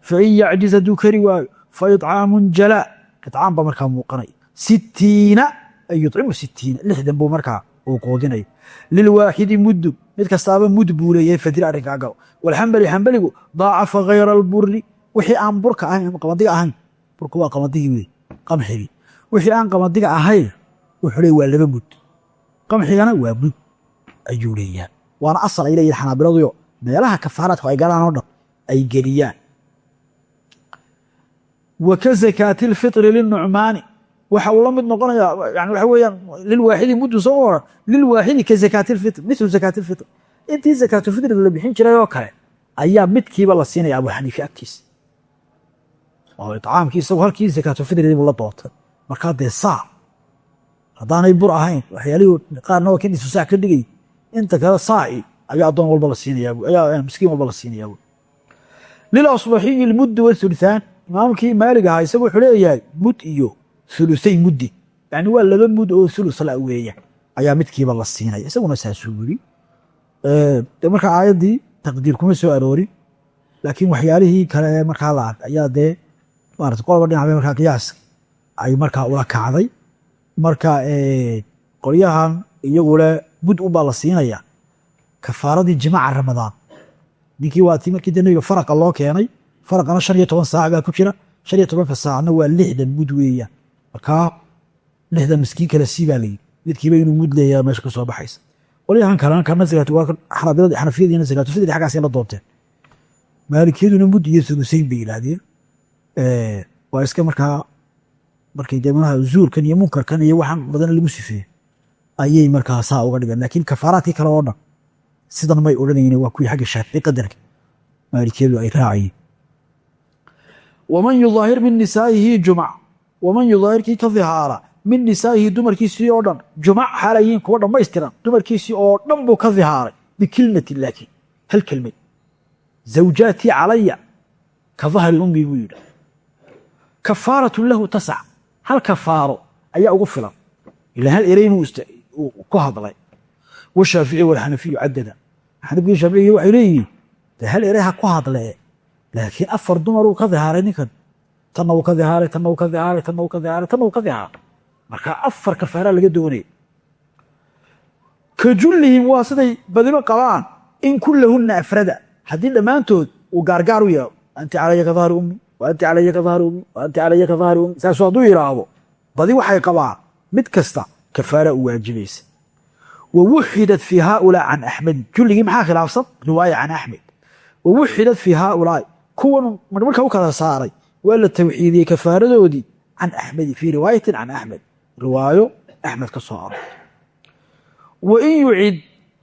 fain yacjiz hadduu kari waayo fa itcaamun jala. Itcaam baa markaa muuqanaya sittiina ay uu qoodinaya lilwaaxidi muddun mid kastaaba mud buu leeyahay fadil arrinkaa galo walxambali xambaligu daacafa hayra alburi wixii aan burka ahayn ama qamadiga ahayn. Burka waa qamadihii wey qamxigii. Wixii aan qamadiga ahayn wuxuu leey waa laba mud qamxigana waa mud ayuu leeyahay. Waana asal ay leeyihiin xanaabiladuyo. Meelaha kafaaraadku ay galaan oo dhan ay geliyaan. Wa ka zakaati lfitri linucmaani waxa uu la mid noqonayaa yani waxa weeyaan lilwaaxidi muddu soo oran lilwaaxidi ka zakaati lfitr mislu zakaati lfitr intii zakaatulfitriga la bixin jiray oo kale ayaa midkiiba la siinaya abu xaniife agtiisa. Oo icaamkii isagu halkii zakaatulfitridiibu la doortay. Markaa dee saa bur ahayn waxyaalihii qaarna waa ka nisu saac ka dhigay. Inta kale saaci ayaa addoon walba la siinayaa miskiin walba la siinayaa lilasbaxiyi lmuddu wathuluthaan imaamkii maalig ahaa isagu wuxuu leeyahay mud iyo hulusay muddi. Yani waa laba mud oo hulus la weeya. Ayaa midkiiba la siinaya. Isaguna saasuu yiri marka aayaddii taqdiir kuma soo aroorin. Laakiin waxyaalihii kale ee markaa la ayaa dee maarata qolba dhinacba markaa qiyaaska ay markaa ula kacday. Marka qolyahan iyagule mud unbaa la siinaya. Kafaaradii jimaaca ramadaan. Ninkii waa tii markii de nabiga faraqa loo keenay. Faraqana shan iyo toban saac baa ku jira. Shan iyo tobanka saacna waa lixdan mud weeyaan markaa lixdan miskiin kale sii baa layidhi midkiiba inuu mud leeyaa meesha ka soo baxaysa. Zakaatulfidri xaggaasay la doonteen maalikiyaduna mud iyo thulusayn bay yidhaahdeen. Waa iska markaa markay dee manaha zuurkan iyo munkarkan iyo waxaan badan lagu sifeeye ayay markaa saa uga dhigeen. Laakiin kafaaraadkii kale oo dhan sidan may odhanayne waa kuwii xagga shaafici qadarka maalikiyadu ay raacayeen waman yudaahir min nisaa'ihi jumac waman yudaahirkii ka dihaara min nisaa'ihi dumarkiisii oo dhan jumac xaalayiin kuwa dhammaystiran dumarkiisii oo dhan buu ka dihaaray bikilmatin laakiin hal kelmad zawjaatii calaya ka dahri ummi buu yidhi kafaaratun lahu tasac hal kafaaro ayaa ugu filan ilaa hal ereynuu ku hadlay washaafici walxanafiyu cadada xanafigii shaaficigii waxay leeyihiin de hal erey ha ku hadlee tanna uu ka dihaaray tanna uu ka dihaaray tanna uu ka dihaaray tanna uu ka dihaaray marka afar kafaaraa laga doonaya ka jullihim waa siday badimo qabaan in kullahunna afrada. Haddii dhammaantood uu gaargaar u yaho anti calaya ka dahri ummi wa anti calaya ka dahri ummi wa anti calaya ka dahri ummi. Saasuu hadduu yidhaahdo badi waxay qabaan mid kasta kafaara u waajibaysa wa wuxidat fii haaulaa can axmedi julligii maxaa khilaafsan? Riwaaya can axmed. Wa wuxidat fii haaulaai kuwan marmarka u kala saaray waa la tawxiidiyey kafaaradoodii can axmedi fii riwaayatin can axmed. Riwaayo axmed ka soo aroor wa in yucid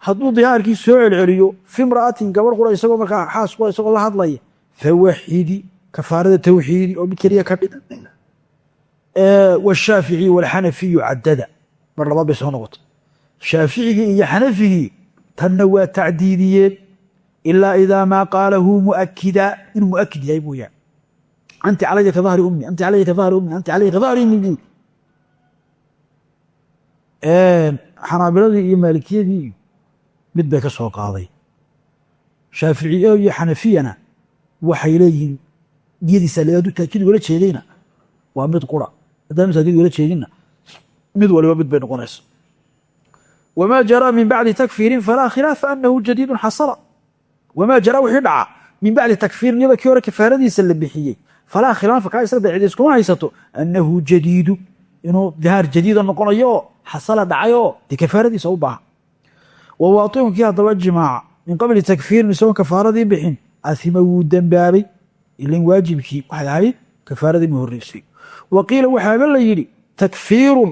hadduu dihaarkii soo celceliyo fi mra'atin gabar qura isagoo markaa xaas qura isagoo la hadlaya fawaxidi kafaarada tawxiidi oo mid keliya ka dhig washaafici walxanafiyu cadada mar labaad bay soo noqotay. Shaaficigii iyo xanafigii tanna waa tacdiidiyeen ilaa idaa maa qaalahu muakida inuu muakid yahay mooyaan anti calaya ka dahri ummi anti calaya ka dahri ummi anti calaya ka dahri ummi buu xanaabiladii iyo maalikiyadii mid bay ka soo qaaday shaaficiye iyo xanafiyana waxay leeyihiin niyadiisa leedu taakid wala jeedayna waa mid qura haddaan taakid wala jeedinna mid waliba mid bay noqonaysa wamaa jaraa min bacdi takfiirin falaa khilaafa anahu jadiidun xasala wamaa jaraa wixii dhaca min kafaaradiisa la bixiyey falaa khilaafa kaa isaga daciid iskuma haysato annahu jadiidu inuu dihaar jadiida noqonayo oo xasala dhacayoo dee kafaaradiisa u baaha wa waaticunkii haddaba jimaaca min qabli takfiirin isagoon kafaaradii bixin ahima wuu dembaabay ilan waajibkii waxay ahayd kafaaradii ma horreysay wa qiila waxaaba la yidhi takfiirun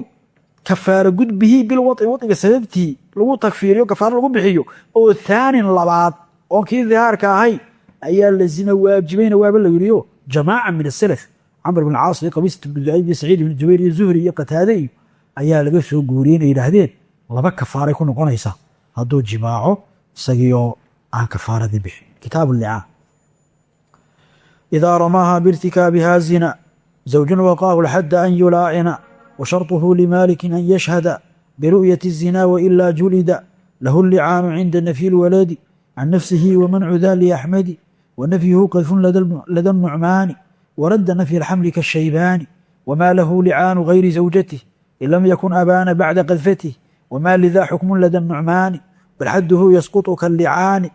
kafaara gudbihii bilwaci waciga sababtii lagu takfiiriyo kafaaro lagu bixiyo oo thaanin labaad oon kii dihaarka ahayn ayaa lazima waajibayna waaba la yiriyo jamaaca min asalaf camr bn caas iyo qabiisat bn duayd iyo saciid ibn jubayr iyo zuhri iyo qataade iyo ayaa laga soo guuriyey inay yidhaahdeen laba kafaaray ku noqonaysaa hadduu jimaaco isagiioo aan kafaaradii bixin kitaab licaan idaa ramaaha biirtikaabiha zina zawjun waqaahu lxadda an yulaacina washarطuhu limaalikin an yashhada biru'yati الzina wailaa julida lahu licaanu cinda nafyi اlwaladi can nafsihi wamancu da liaxmadi wanafyuhu qadfun lada الnucmaani waradda nafyi اlxamli kaالshaybaani wma lahu licaanu gayri zawjatih in lam yakun abaana bacda qadfatih wma lida xukmu lada الnucmaani bal xaduhu yasquط kaالlicaani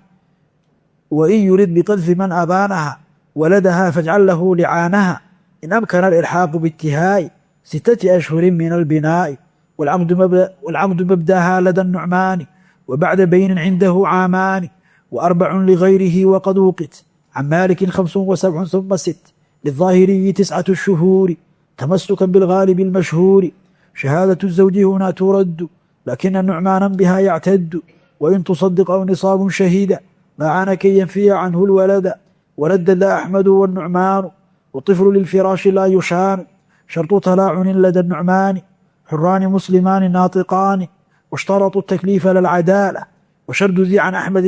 wain yurid biqadfi man abaanaha waladaha fajcal lahu licaanaha in amkana alilxaaqu biitihaa'i sitati ashhurin min albinaa'i waalcamdu mabdaha lada الnucmaani wabacda baynin cindahu caamaani وأربع لغيره وقد وقت عن مالك خمس وسبع ثم ست للظاهري تسعة الشهور تمسكا بالغالب المشهور شهادة الزوج هنا ترد لكن النعمان بها يعتد وإن تصدق أو نصاب شهيدا معان كي ينفي عنه الولد ورد لا أحمد والنعمان والطفل للفراش لا يشان شرط تلاعن لدى النعمان حران مسلمان ناطقان واشترطوا التكليف للعدالة وشرد ذي عن أحمد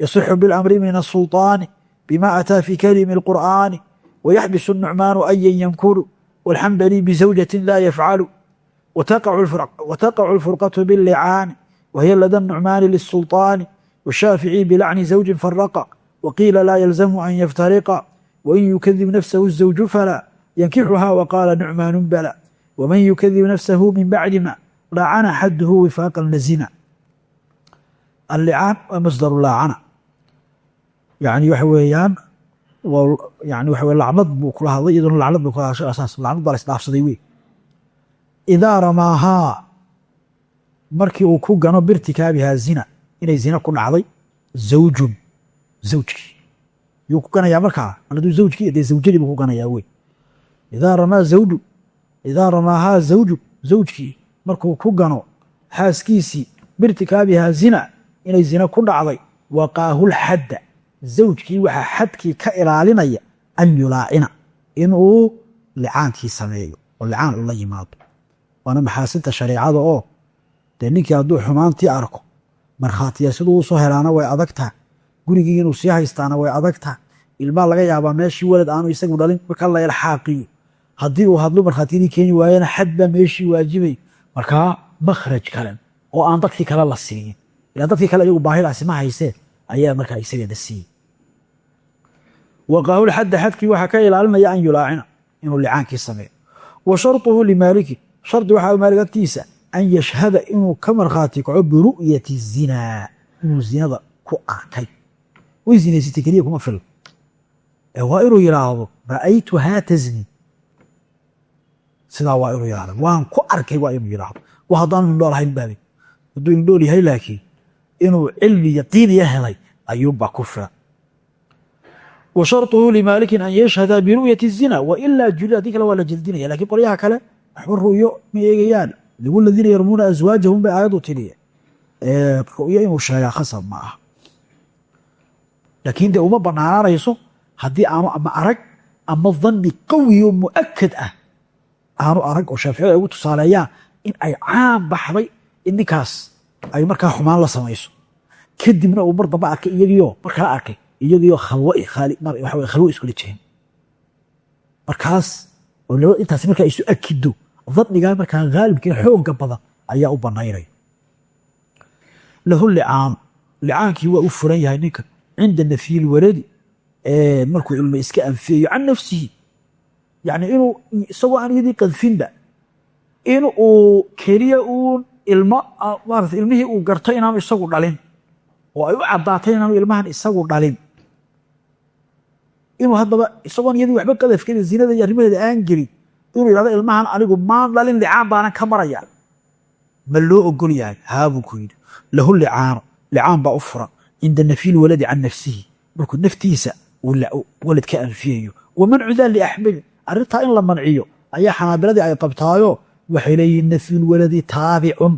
المقالة يصح بالأمر من السلطان بما أتى في كلم القرآن ويحبس النعمان أيا ينكر والحنبلي بزوجة لا يفعل وتقع الفرق وتقع الفرقة باللعان وهي لدى النعمان للسلطان والشافعي بلعن زوج فرق وقيل لا يلزم أن يفترق وإن يكذب نفسه الزوج فلا ينكحها وقال نعمان بلى ومن يكذب نفسه من بعد ما لعن حده وفاقا لزنا allicaan waa masdaru laacana yani waxa weeyaan yani waxa weye lacnad buu kula hadlay iyaduna lacnad bay kula hadashay asaas lacnad baa la wey. Idaa ramaahaa markii uu ku gano birtikaabihaa zina inay zina ku dhacday zawjun zawjkii. Yuu ku ganayaa markaa? Hadduu zawjkii dee zawjadii buu ku ganayaa wey. Idaa ramaa zawju idaa ramaahaa zawju zawjkii markuu ku gano xaaskiisii birtikaabihaa zina inay zina ku dhacday waqaahul xadda zawjkii waxaa xadkii ka ilaalinaya an yulaacina inuu licaankii sameeyo oo licaan ula yimaado. Waana maxaasinta shareecada oo dee ninkii hadduu xumaantii arko markhaatiya siduu u soo helaana way adag taha gurigii inuu sii haystaana way adag taha ilmaa laga yaabaa meeshii walad aanu isagu dhalin marka la ilxaaqiyo. Haddii uu hadlu markhaatiyadii keeni waayana xad baa meeshii waajibay markaa makhraj kalen oo aan dadkii kale la siiyin ilaa dadkii kale iyagu baahidaasi ma haysee ayaa markaa isageeda siiyey waqaahul xadda xadkii waxaa ka ilaalinaya an yulaacina inuu licaankii sameeyo. Wa sharطuhu limaaliki shardi waxaa maalig agtiisa an yashhada inuu ka markhaati kaco biru'yati zinaa inuu zinada ku arkay way zinaysatay keliya kuma fil ee waa inuu yidhaahdo ra'aytuhaa tazni. Sidaa waa inuu yidhahdo waan ku arkay waa inuu yidhaahdo. Wa haddaanu indhool ahayn baabay hadduu indhool yahay laakiin inuu cilmi yaqiiniya helay ayuunbaa ku filan wa sharطuhu limaalikin an yashhada biru'yati الzina wailaa julid haddii kale waa la jeldinaya lakiin qolyaha kale waxba ru'yo ma eegayaan liladiina yarmuuna aswaajahum bay aayaddu tiriye ru'yo inuu sheegaa khasab ma aha laakiin dee uma banaananayso haddii aanu ama arag ama dhanni qawiyo mu'akad ah aanu arag oo shaaficiyada ay ugu tusaaleeyaan in ay caan baxday in ninkaas ay markaa xumaan la samayso kadibna uu mar dambe arkay iyagiioo markala arkay iyagiioo khalwo iskula jirin markaas oo laba intaas markaa isu akido dhannigaa markaa haalibkii xoogga badan ayaa u banaynaya lahu licaanu licaankii waa u furan yahay ninka cinda nafyi lwaladi markuu ilmo iska anfiyayo can nafsihi. Yani inuu isagoo aan iyadii qadfinba in uu keliya uun ilmo maarata ilmihii uu garto inaanu isagu dhalin oo ay u caddaatay inaanu ilmahan isagu dhalin inuu haddaba isagoon iyadii waxba qadafkeeda zinada iyo arrimaheeda aan gelin inuu yidhahdo ilmahan anigu maan dhalin licaan baanan ka maraya ma loo ogol yahay? Haabuu ku yidhi. Lahu licaano licaan baa u furan. Cinda nafyi lwaladi can nafsihi. Markuu naftiisa walad ka anfiyayo. Wa mancu daa liaxmedin arrintaa in la manciyo ayaa xanaabiladii ay qabtaayo waxay leeyihiin nafyu lwaladi taabicun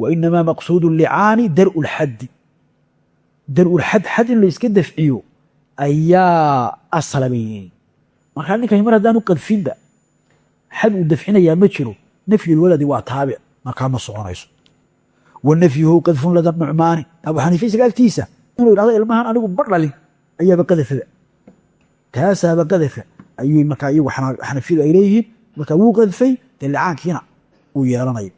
wa inamaa maqsuudu licaani dar'u lxaddi dar'u lxad xad in la dafciyo ayaa yihiin markaa ninkani mar haddaanu qadfinba xad uu dafcinayaa ma jiro. Nafyu lwaladi waa taabic. Markaa ma soconayso. Wa nafyuhu qadfun lada nucmaani. Abu xaniifa isaga agtiisa inuu yidhahdo ilmahan anigu bar dhalin ayaaba qadafada. Taasaaba qadafa. Ayuu markaa iyagu xanafiyadu ay leeyihiin. Markaa wuu qadfay dee uu yeelanayo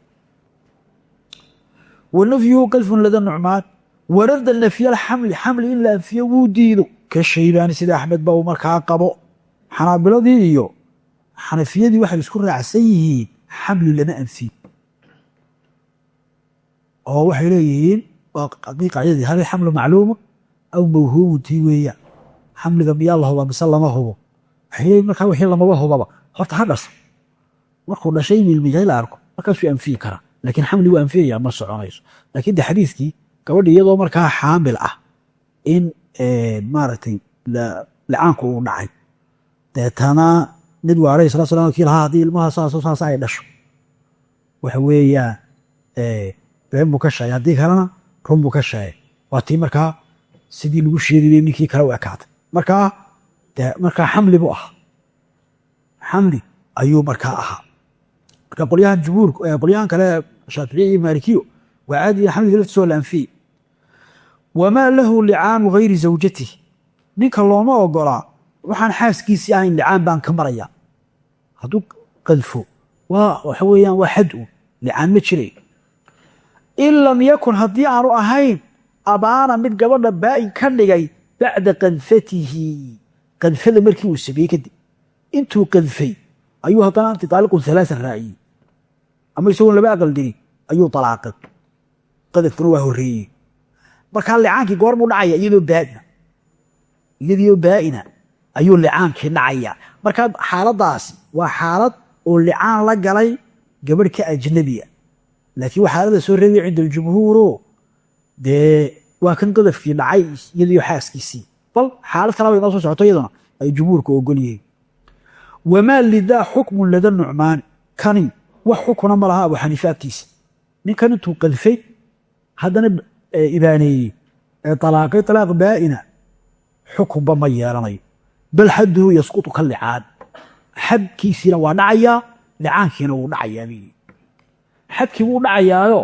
wa nafyuhu qadfun lada nucmaan. Warada nafya alxamli xamli in la anfiyo wuu diido ka shaybaani sida axmed ba uu markaa qabo. Xanaabiladii iyo xanafiyadii waxay isku raacsan yihiin xamli lama anfiyo oo waxay leeyihiin qaacidadii hal xamlu macluumu aw mawhuumun tii weeyaan xamliga miyaa la huba mise lama hubo? Waxay markaa wixii lamaba hubaba. Horta ha dhasho. Markuu dhashay milmijay la arko? Markaasuu anfiyi karaa. Laakiin xamli wuu anfiyayaa ma soconayso. Laakiin de xadiiskii gabadhi iyadoo markaa xaamil ah in maaragtay licaanku uu dhacay. Deetana nabigu alayh salatu slam kii lahaa haddii ilmaha saaso saas ay dhasho. Waxa weeyaan been buu ka sheegay haddii kalena run buu ka sheegay waa tii markaa sidii lagu sheegayay ninkii kale u ekaatay. Markaa markaa xamli buu ahaa. Xamli ayuu markaa ahaa. Marka qolyahan jumhuur qolyahan kale shaaficiya iyo maalikiyo waa caadiya xamliga laftiisoo la wamaa lahu licaanu gayri zawjatihi. Ninka looma ogolaa waxaan xaaskiisii ahayn licaan baan ka maraya. Hadduu qadfo waxa weeyaan waa xad licaan ma jiray. In lam yakun haddii aanu ahayn abaana mid gabadha baa'in ka dhigay bacda qadfatihi. Qadfada markii uu sameeyey kadib. Intuu qadfay ayuu haddana anti taaliqun halaasan raaciyey. Ama isagoon laba aqal dirin ayuu talaaqay. Qadafkuna waa horreeyey markaa licaankii goormuu dhacaya iyadoo baa'ina. Iyadoo baa'ina ayuu licaankii dhacaya. Markaa xaaladdaasi waa xaalad oo licaan la galay gabadh ka ajnabiya laakiin waa xaalada soo reebaya cinda aljumhuuro dee waa kan qadafkii dhacay iyadiyo xaaskiisii. Bal xaalad kalaba inoo soo socoto iyaduna ay jumhuurka ogol yihiin. Wamaa lidaa xukmun lada nucmaani kani wax xukuna ma laha abu xaniife agtiisa ninkan intuu qadfay haddana ibaaneeyey ee talaaqay talaaq baa'ina xukunba ma yeelanayo bal xadduhu yasqutu ka licaan xadkiisiina waa dhacayaa licaankiina wuu dhacayaa buyii xadkii wuu dhacayaayo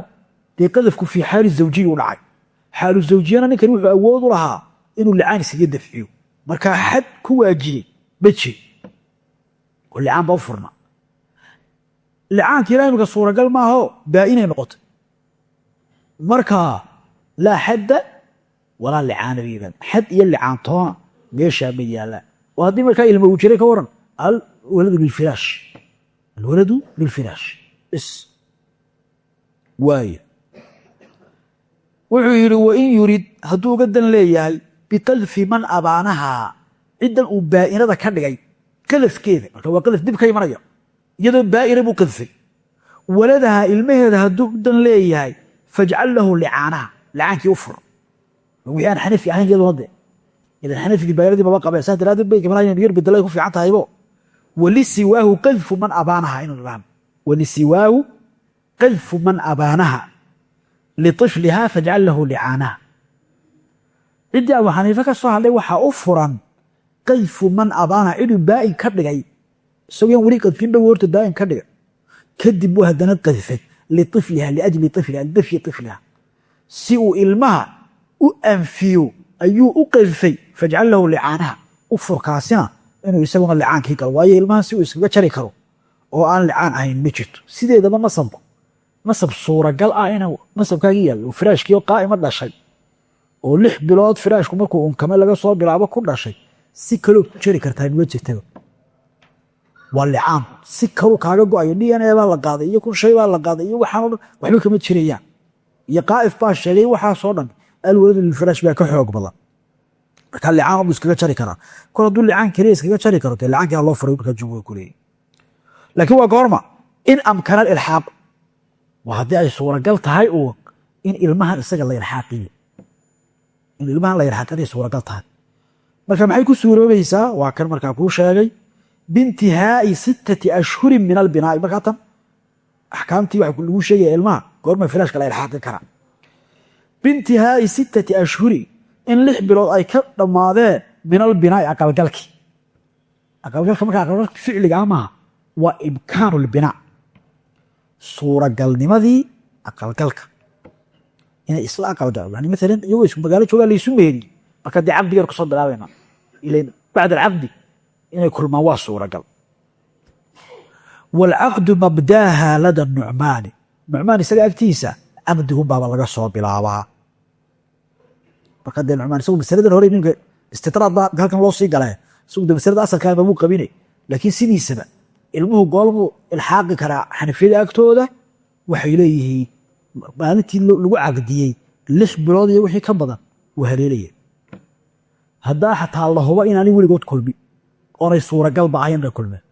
dee qadafku fii xaali zawjiyi u dhacay. Xaalu zawjiyana ninkan wuxuu awood u lahaa inuu licaan isaga dafciyo markaa xad ku waajibay ma jiri oo licaan ba u furna. Licaankiina imika suuragal maaho baa'inay noqotay. Marka laa xadda walaa licaana baydan xad iyo licaantoona meeshaa ma yaallaan oo haddii markaa ilma uu jiray ka waran alwaladu lilfiraash alwaladu lilfiraash bis waaya wuxuu yidhi wain yurid hadduu uga dan leeyahay biqadfi man abaanahaa ciddan uu baa'inada ka dhigay qadafkeeda marka waa qadaf dib ka imanaya iyadoo baa'ina buu qadfay waladaha ilmaheeda hadduu dan leeyahay fajcal lahu licaanaha licaankii u fur wixii aan xanafi ahayn iyaduna de idan xanafigii baa'inadii maba qabeen saas daraaddeed bay gabanayaan yar bedelay ku fiican tahaybo walisiwaahu qadfu man abaanaha inuu idhaahno walisiwaahu qadfu man abaanaha liطifliha fajcal lahu licaanaha ciddii abu xaniife ka soo hadlay waxaa u furan qadfu man abaanaha ciduu baa'in ka dhigay isagoo weli qadfin dhow horta baa'in ka dhigay kadib buu haddana qadfay liifliha si uu ilmaha u anfiyo ayuu u qadfay fajcal lahu licaanaha. U furkaasina inuu isaguna licaankii galo waayo ilmaha si uu iskaga jari karo oo aan licaan ahayn ma jirto. Sideedaba nasabku nasab suuragal ah inuu nasabkaagii yaalo firaashkii oo qaa'ima dhashay oo lix bilood firaashku markuu unkame laga soo bilaabo ku dhashay si kaloo ku jari kartaa ma jirtaba waa licaan. Si kaluu kaaga go'ayo d n a baa la qaaday iyo kun shay baa la qaaday iyo waxaan waxba kama jirayaan iyo baa sheegay waxaasoo dhan alwaladu lilfiraash baa ka xoog badan. Markaa licaan iskaga jari karaa. Kol hadduu licaan keliya iskaga jari karo dee licaankiina loo furay markaa jumhuur ku laakiin waa goorma in amkana alilxaaq waa haddii ay suuragal tahay uu in ilmahan isaga la ilxaaqiyo. In ilmahan la ilxaaqi inay suuragal tahay. Marka maxay ku suuroobaysaa? Waa kan markaa kuu sheegay biintihaa'i sittati ashhurin min albinaa'i markaa axkaamtii waxa lagu sheegaya ilmaha goorma firaashka la ilxaaqi karaa biintihaai sittati ashhuri in lix bilood ay ka dhammaadeen min albinaai aqalgalki aqalgalka markaa aqalgalka ficligaa maaha waa imkaanu lbinaa suuragalnimadii aqalgalka inay isla aqalgal yani maalan iyagoo isku magaalo joogaa laysu meeriye marka dee caqdigeenu ka soo bilaabayna ilan bacda alcaqdi inay kulmaan waa suuragal waalcaqdu mabdaaha lada nucmaani nucmaan isaga agtiisa caqdigunbaaba laga soo bilaabaa marka dee nucmaan isagu masaladan hore ninka istidraad baa halkan loo sii galee isagu de masalada asalkaa mamuu qabine laakiin sidiisaba ilmuhu goolmuu ilxaaqi karaa xanafiyada agtooda waxay leeyihiin maalintii lagu caqdiyey lix bilood iyo wixii ka badan waa haleelaya haddaa xataa la huba inaanay weligood kulmin oonay suuragalba ahayn inay kulmeen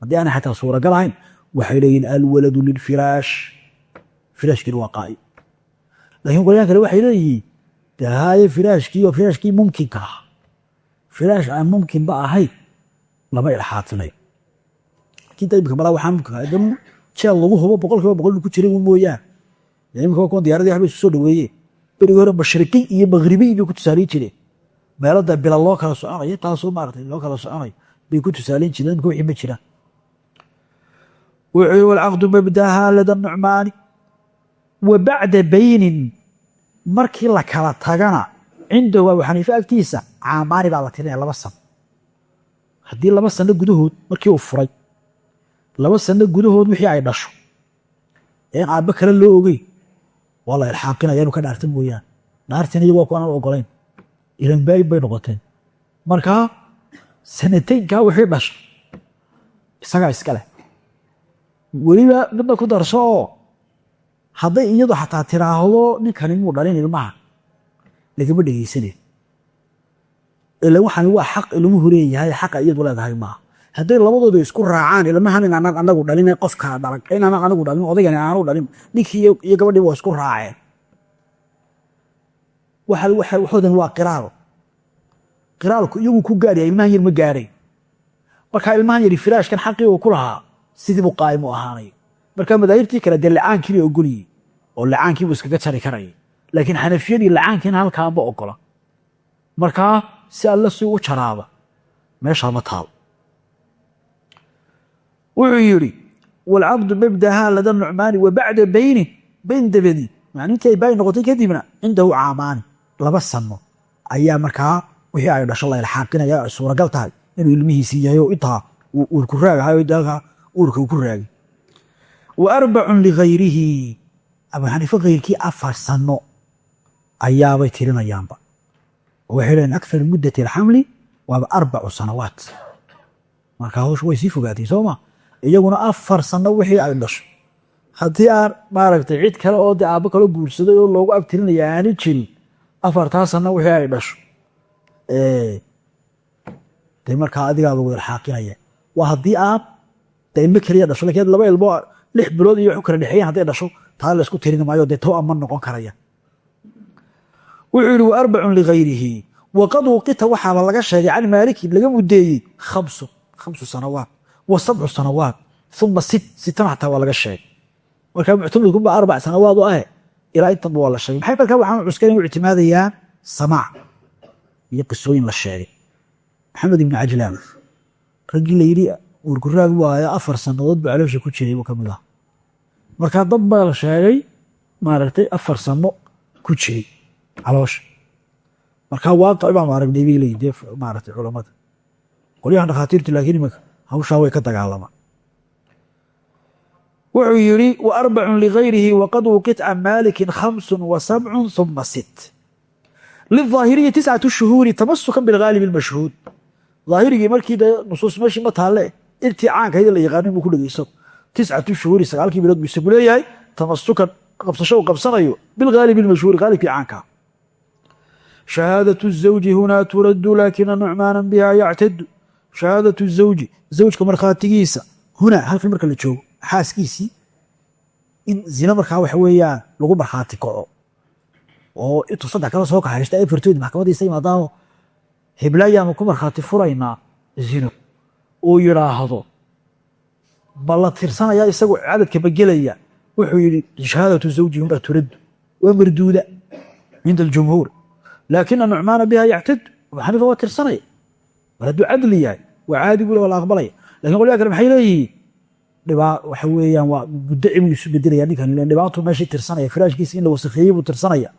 haddii aanay xataa suuragal ahayn waxay leeyihiin alwaladu lilfiraash. Firaashkiina waa qaa'im laakiin qolyahan kale waxay leeyihiin de firaashkii oo firaashkii mumkinka ah. Firaash aan mumkinba ahayn lama ilxaatinayo. De jeel lagu hubo boqol boqol ku jiray un mooyaan imika kuwan diyaaradii waxbay isu soo dhaweeyeen hore mashriqi iyo maghribiy bay ku tusaalayn jireen. Meelada bila loo kala soconayo taasoo maarata loo kala soconayo bay ku tusaalayn jireen imika wixii ma jiraan wuxuu walcaqdu mabdaha lada nucmaani wa bacda baynin markii la kala tagana cindahu abu xaniife agtiisa caamaani baa la tirinaya laba sano haddii laba sano gudahood markii uu furay laba sano gudahood wixii ay dhasho een aabbe kale loo ogey waa la ilxaaqinaya inu ka dhaarta mooyaan dhaartina iyago waa ku aanan ogolayn ilan baayib bay noqoteen markaa sanataynkaa wixii dhasha isagaa iska weliba midna ku darso oo hadday iyadu xataa tiraahdo ninkani muu dhalin ilmaha lagama dhegeysaneyn ilan waxani waa xaq ilmuhu leeyahay xaqa iyadu leedahay maaha hadday labadooda isku raacaan ilmahan in aanan anagu dhalin qofkaa dhalan inaanan anigu dhalin odaygani aanu dhalin ninkii iyo gabadhii waa isku raaceen. Waxoodan waa qiraal. Qiraalku iyagu ku gaaraya ilmahan yar ma gaaray markaa ilmahan yari firaashkan xaqii uu ku lahaa sidii buu qaa'im u ahaanay. Marka madaahirtii kale dee lacaankii bay ogolyihin oo lacaankii iskaga jari karaya laakiin xanafiyadii lacaankiina halkaanba ogola markaa si alle si u jaraaba meeshaa ma taal. Wuxuu yidhi waalcabdu mabdaha lada nucmaani wa bacda bayn dabadi. Maalintii ay baayi noqotay kadibna cindahu caamaani. Laba sano ayaa markaa wixii ay dhasho la ilxaaqinaya ay suuragal tahay. Inuu ilmihiisii yahay oo intaa uurku raagahay dalka uurka uu ku raagay. Wa arbacun ligayrihi abu xaniife kayrkii afar sano ayaabay tirinayaanba oo waxay leeyiin akthar muddati alxamli waaba arbacu sanawaat. Markaa hawshu way sii fogaatay sooma iyaguna afar sano wixii ay dhasho haddii aan maaragtay cid kale oo dee aabbo kala guursaday oo loogu abtirinaya aanay jirin afartaa sano wixii ay dhasho dee markaa adigaa lagu ilxaaqinaya waa haddii aab dee ilmo keliya dhasho laakiin laba ilmo lix bilood iyo waxu kala dhexeeyan hadday dhasho taa la isku tirin maayo dee tow ama noqon karaya. Wuxuu yihi wa arbacun ligayrihi waqad wuqita waxaaba laga sheegay can maaliki laga mudeeyey khamsu khamsu sanawaat wa sabcu sanawaat uma sit sitana xataa waa laga sheegay. Markaa muctamadkunba arbac sanawaad u ahe ilaa intanba waa la sheegay. Maxay markaa waxaan cuskeen u ictimaadayaan samaac iyo qisooyin la sheegay. Maxamed ibni cajlaan raggii la uurkuraag waayo afar sannadood buu caloosha ku jiray buu ka mid aha markaa dad baa la sheegay maaragtay afar sanno ku jiray caloosha markaa waaqic baanu aragnay bay leeyihin dee maaragtay culammada qolyahan dhakhaatiirtu laakiin imanka hawshaa way ka dagaalamaan wuxuu yidhi wa arbacun ligayrihi waqad wuqit can maalikin khamsun wa sabcun uma sit liلظaahiriyi tiscatu shuhuuri tamasukan bilgaalibi اlmashhuud daahirigii markii de nusuus meeshii ma taalle irticaanka hadi la yaqaanin buu ku dhegeysan tiscatu shuhuuri sagaalkii bilood buuse leeyahay tamasukan qabsasho u qabsanayo bilgaalibi ilmashhuuri gaalibkii caankaa shahaadatu الzawji hunaa turaddu laakina nucmaana biha yactadu shahaadatu zawji zawjka markhaatigiisa hunaa halkan marka la joogo xaaskiisii in zina markaa waxa weeyaan lagu markhaati kaco. Oo intuu saddex kala soo kahaysta ee fartoyd maxkamadiisa imaadaano heblaaya ama ku markhaati furaynaa zino uu yidhaahdo. Ma la tirsanaya isagu cadadka magelaya wuxuu yidhi shahaadatu zawjihi baa turaddu waa marduuda cinda aljumhuur. Laakina nucmaana biha yactadu abu xaniifa waa tirsanaya mar hadduu cadli yahay waa caadi waa la aqbalaya laakiin qolyaha kale maxay leeyihiin? Waxa weeyaan waa muddaci buu isu bedelaya ninkan. Dhibaatuu meeshii tirsanaya firaashkiisa in la buu tirsanaya.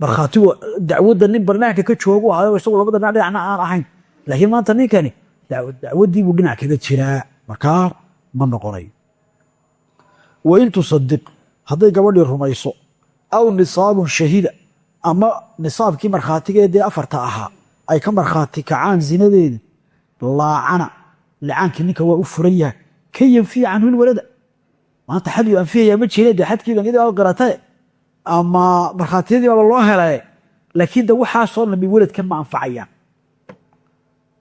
Markhaatigu dacwadda nin barnaamijka ka joogu ahayo isagu labada dhinac dhinacna aan ahayn. Laakiin maanta ninkani dacwaddii buu dhinac kaga jiraa. Markaa ma noqonayo wa in tusadiq. Hadday gabadhii rumayso aw nisaabun shahida ama nisaabkii markhaatigeedee afarta ahaa ay ka markhaati kacaan zinadeeda laacana lacaankii ninka waa u furan yahay ka yanfiya canhu lwalada maanta xad uu anfiyayaa ma jire de xadkiiban iyadoo qiratae ama markhaatiyadii baaba loo helay laakiin de waxaasoo dhammi weladkan ma anfacayaan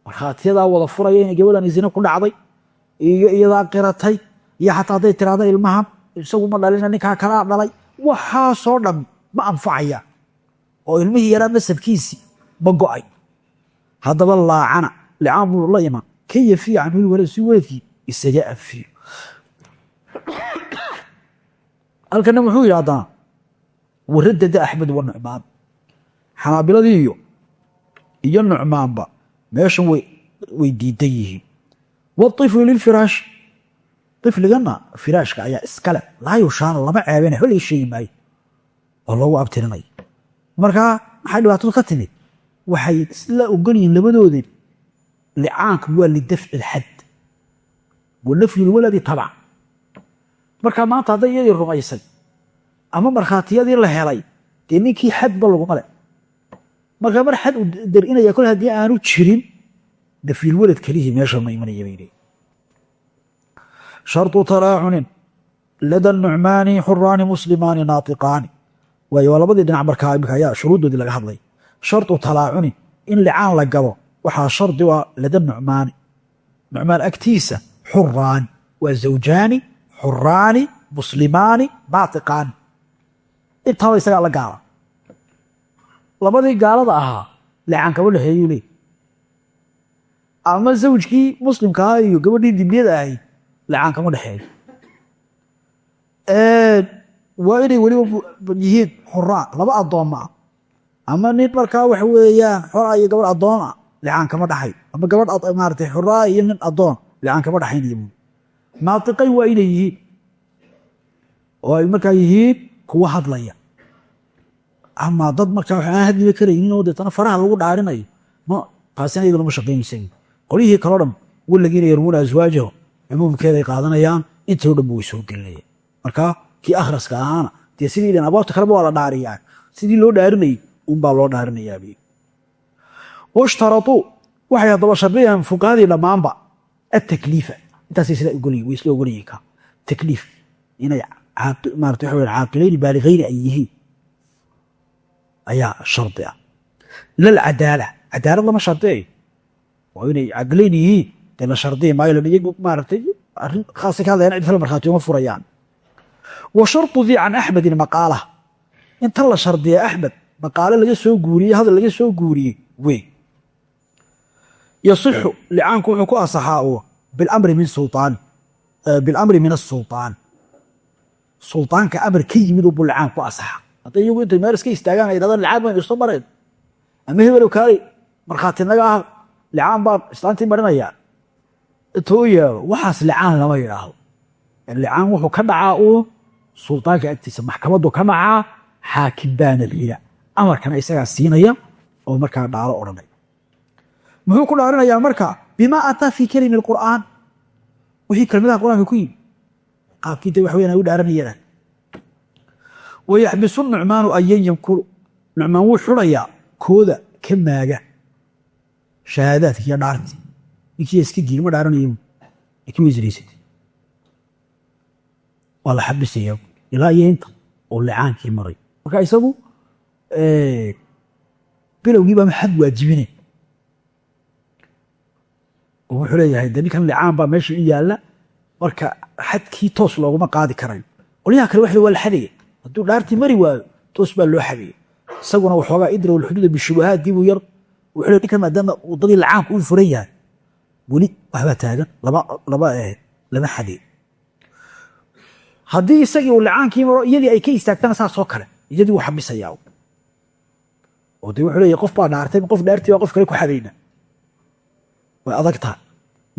markhaatiyadaa wada furaya inay gabadhan zine ku dhacday iyo iyadaa qiratay iyo xataa hadday tiraahda ilmahan isagu ma dhalina ninkaa kalaa dhalay. Waxaasoo dhammi ma anfacayaan oo ilmihii yaraa nasabkiisii ma go'ay. Haddaba laacana licaan buu la iman ka yafiya canhu walad si weladkii isaga anfiyo halkana muxuu yidhi haddana waradada axmed wa nucmaan xanaabiladii iyo iyo nucmaanba meeshan way diidan yihiin. Waiflu lilfiraashi ifligana firaashka ayaa iskale laa yushaana lama waxba laga sheegi maayo oo loogu abtirinaya markaa maxay dhibaatadu ka timid? Waxay isla ogol yihiin labadoodii. Licaanku waa lidafci lxad wa nafyu lwaladi tabcan markaa maanta hadday iyadii rumaysay ama markhaatiyadii la helay dee ninkii xadba laguma le markaa mar xad uu darinaya kol haddii aanu jirin nafyulwalad kelihii meesha ma imanaya bay leeyiin sharطu talaacunin lada nucmaani xuraani muslimaani naatiqaani. Waayo waa labadii dhinac markaa imika ayaa shuruuddoodii laga hadlay. Sharطu talaacunin in licaan la gabo waxaa shardi u ah lada nucmaani nucmaan agtiisa xuraani waa zawjaani xuraani muslimaani naatiqaani. Intaaba isagaa la gaala labadii gaalada ahaa licaan kama dhexeeyuu leey ama zawjkii muslimka ahaa iyo gabadhii dibyada ahayd licaan kama dhexeeyo waa inay weliba yihiin xuraan laba addooma ah ama nin markaa waxa weeyaan xora iyo gabadh addoon ah licaan kama dhaxay ama gabadh maaratay xuraa iyo nin addoon licaan kama dhaxaynaya buuli naatiqayn waa inay yihiin. Oo ay markaa yihiin kuwa hadlaya ama dad markaa wax aan hadliba karaynin oo deetana faraha lagu dhaarinayo ma taasina iyaduna ma shaqaynaysa qolyihii kaloo dhan walagiina yarmuuna aswaajahu cumuumkeeday qaadanayaan intoo dhan bu way soo gelinaya marka kii akhraska ahaana dee sidii dhan abaabta kaleba waa la dhaariyaa. Sidii loo dhaarinayay unbaa loo dhaarinayaa washtaratuu waxay haddaba shardiyaan fuqahadii dhammaanba atakliifa intaasay sida ogolyihin way isla ka. Takliif inay maarata waxa weyaan caaqilayni baaligayni ay yihiin ayaa shardi ah. Lalcadaala cadaalad lama shardiyayo waa inay caqlan yihiin dee la shardiya maayo iyagu maaratay arrin khaasay ka hadlayaan cid kale uma furayaan. Wa shardu dii can axmedin maqaala. In la shardiya axmed maqaale laga soo guuriye hadal laga soo guuriyey wey yasixu licaanku wuxuu ku asaxaa uu bilamri min sulaan bilamri min asulطaan sulaanka amar ka yimid ubu licaan ku asaxa hadday iyagu intay meel iska istaagaan ay dhahdaan licaan baynu isu mareen ama hebelow kaalay markhaati naga ah licaan baan islaantii marinayaa. Intuu yeelo waxaas licaan lama yidhaahdo. Licaan wuxuu ka dhacaa uu sulطaanka agtiisa maxkamaddu ka dhacaa xaakim baana liila amarkana isagaa siinaya oo markaa dhaalo odhanaya muxuu ku dhaarinayaa marka bima ataa fii kelimi qur'aan? Wixii kelmadaha qur'aanka ku yimi qaabkii de wax weyan ay u dhaaranayaan wayaxbisu nucmaanu ayan yankulu nucmaan wuu xurayaa kooda ka maaga shahaadaadka iyo dhaarti ninkii iska giiri ma dhaaranayo ninkii way isdhaysatay waa la xabisaya ilaa iyo inta oo licaankii maray marka isagu bilowgii baa maxad waajibine oo wuxuu leeyahay de ninkan licaan baa meesha u yaalla marka xadkii toos looguma qaadi karayo qolyaha kale waxle waa la hadduu dhaartii mari waayo toos baa loo xadaya isaguna waxoogaa idraw lxuduuda bishubahaadii buu yar wuxuu le ninkan maadaama waddadii licaanku uu furan yahay. Weli waxbaa taagan lama lama xadeen haddii isagii uu licaankii maro iyadii ay ka istaagtana saasoo kale iyadii wuu xabisayaa oo dee wuxuu leeyahy qof baa dhaartay qof dhaartii baa qof kale ku xadayna way adag tahay.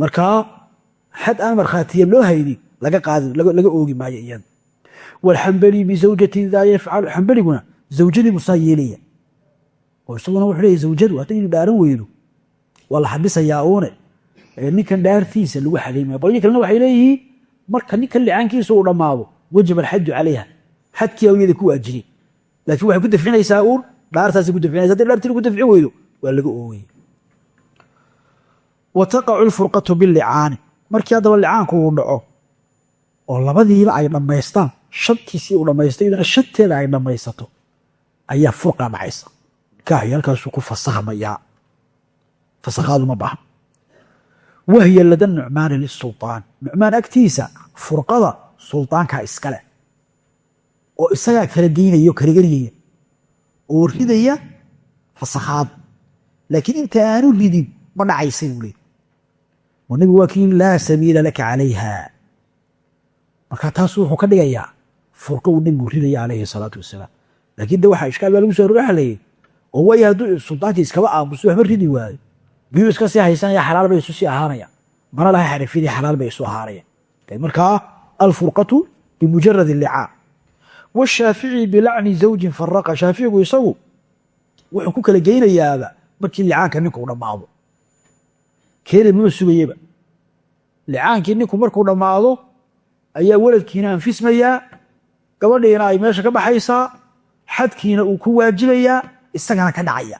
Markaa xad aan markhaatiya loo haynin laga qaadi laga oogi maayo iyada walxambali bizawjati daa yafcalu xambaliguna zawjadii musaa yeelaya oo isaguna wuxuu leeyahy zawjadu haddaynu dhaaran weydo waa la xabisayaa uune ninkan dhaartiisa lagu xadaymaya qolyo kalena waxay leeyihiin marka ninkan licaankiisa uu dhammaado wajaba alxaju calayha xadkii awiyada ku waajibay laakiin waxay ku dafcinaysaa uun dhaartaasay ku dafcinaysa haddii dhaartii lagu dafcin weydo waa laga oogaya wa taqacu lfurqatu bilicaani markii haddaba licaanku uu dhaco oo labadiiba ay dhammaystaan shantiisii uu dhammaystay iyadana shanteeda ay dhammaysato ayaa furqa dhacaysa nikaaxii halkaasuu ku fasakhmayaa fasakhaadu ma baha wahya lada nucmaani lisulطaan nucmaan agtiisa furqada sulطaankaa iskale oo isagaa kala geynaya o kala geryaya oo ridaya fasakhaad. Laakiin inta aanu ridin ma dhacaysay buu leey oo nebigu waa kii laa sabiila laka calayha marka taasu wuxuu ka dhigayaa furqo uu nebigu ridaya calayhi salaatu wasalaam laakiin de waxaa ishkaal baa lagu soo roraxlayay oo way hadduu sultaankii iskaba aamuso waxba ridi waayo. Biyuu iska sii haysanaya xalaal bay isu sii ahaanayaan mana laha xarifidii xalaal bay isu ahaanayaan markaa alfurqatu bimujarad licaa washaafici bilacni zawjin faraqa shaaficigu isagu wuxuu ku kala geynayaaba markii licaanka ninku dhammaado. Keeda mama sugayeba licaankii ninku markuu dhammaado ayaa weladkiina anfismayaa gabadhiina ay meesha ka baxaysaa xadkiina uu ku waajibayaa isagana ka dhacaya.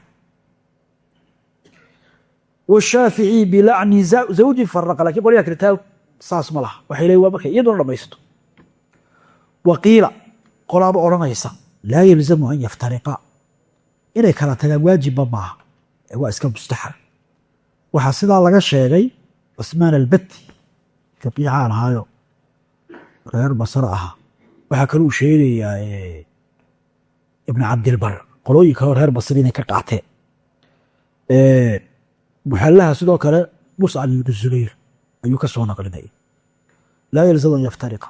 Washaafici bilacni zawjin faraqa laakiin qolyaha kale taa saas ma laha. Waxay leeyiin waa markay iyaduna dhamaysto waqiila qolaaba odhanaysa laa yalzamu an yaftariqa. Inay kala tagaan waajibba maaha ee waa iska mustaxab waxaa sidaa laga sheegay cusmaan albatti kabiicaan ahaayo reer basro ahaa waxaa kaluu sheegayaa ibn cabdilbar qolooyin kaleo reer basri inay ka qaateen muxallaha sidoo kale muscab ibnu zubayr ayuu ka soo naqlinaya laa yalzamu an yaftariqa.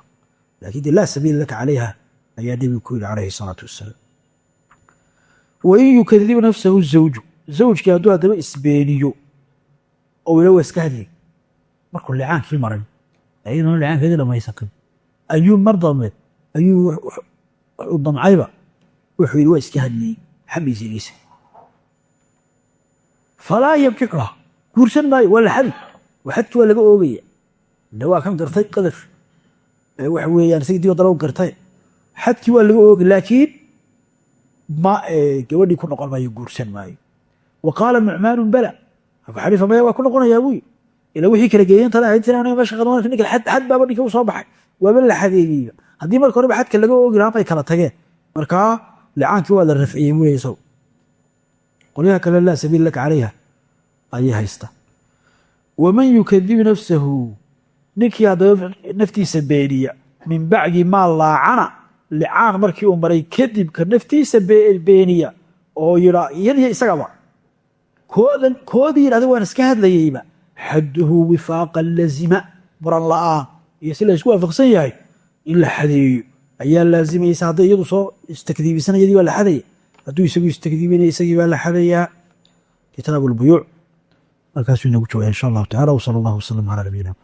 Lakin de laa sabiila laka calayha ayaa nebigu ku yidhi calayhi salaatu wasalaam wain yukadib nafsahu zawju. Zawjkii hadduu haddaba isbeeniyo oo ila waa iska hadlay markuu licaankii maray ayaduna licaankeedii dhamaysatin ayuu mar dambe ayuu u damcayba. Wuxuu yidhi waa iska hadliyey xamiisigiisa falaa yabkicuha. Guursan maayo waa la xadi xadkii waa laga oogaya. De waa kan gartay qadaf waxa weeyaan isagii dib gartay. Xadkii waa laga oogi laakiin ma gabadhii ku noqon maayo guursan maayo. Wa qaala nucmaanu bala. Abu xaniifa maya waa ku noqonayaa buy ila wixii kala geeyantada ahayd meesha qadwanka ninka xad baaba ninka u soo baxay. Waaba la xadeeyeyba haddii marka horeba xadka laga oogi lahaa kala tageen. Markaa licaankii waa la rafciyey isagu qolyaha kale laa sabiil laka calayha ayay haysta. Waman yukadib nafsahu ninkii haddaba naftiisa beeniya min bacdi maa laacana licaan markii uu maray kadib ka naftiisa beeniya oo yidha iyadiyo isagaba koodan koodii yidhahda waan iska hadlayeyba xadduhu wifaaqan lazima muran la'aan. Iyo si la isku waafaqsan yahay in la xadeeyo. Ayaa laazimaysa hadday iyadu soo istakdiibisana yadii waa la xadaya hadduu isagu istakdiibinaya isagii baa la xadayaa kitaabu lbuyuuc halkaasuu inagu jooga insha allahu tacala wsala allahu wasalam calaa nabiyina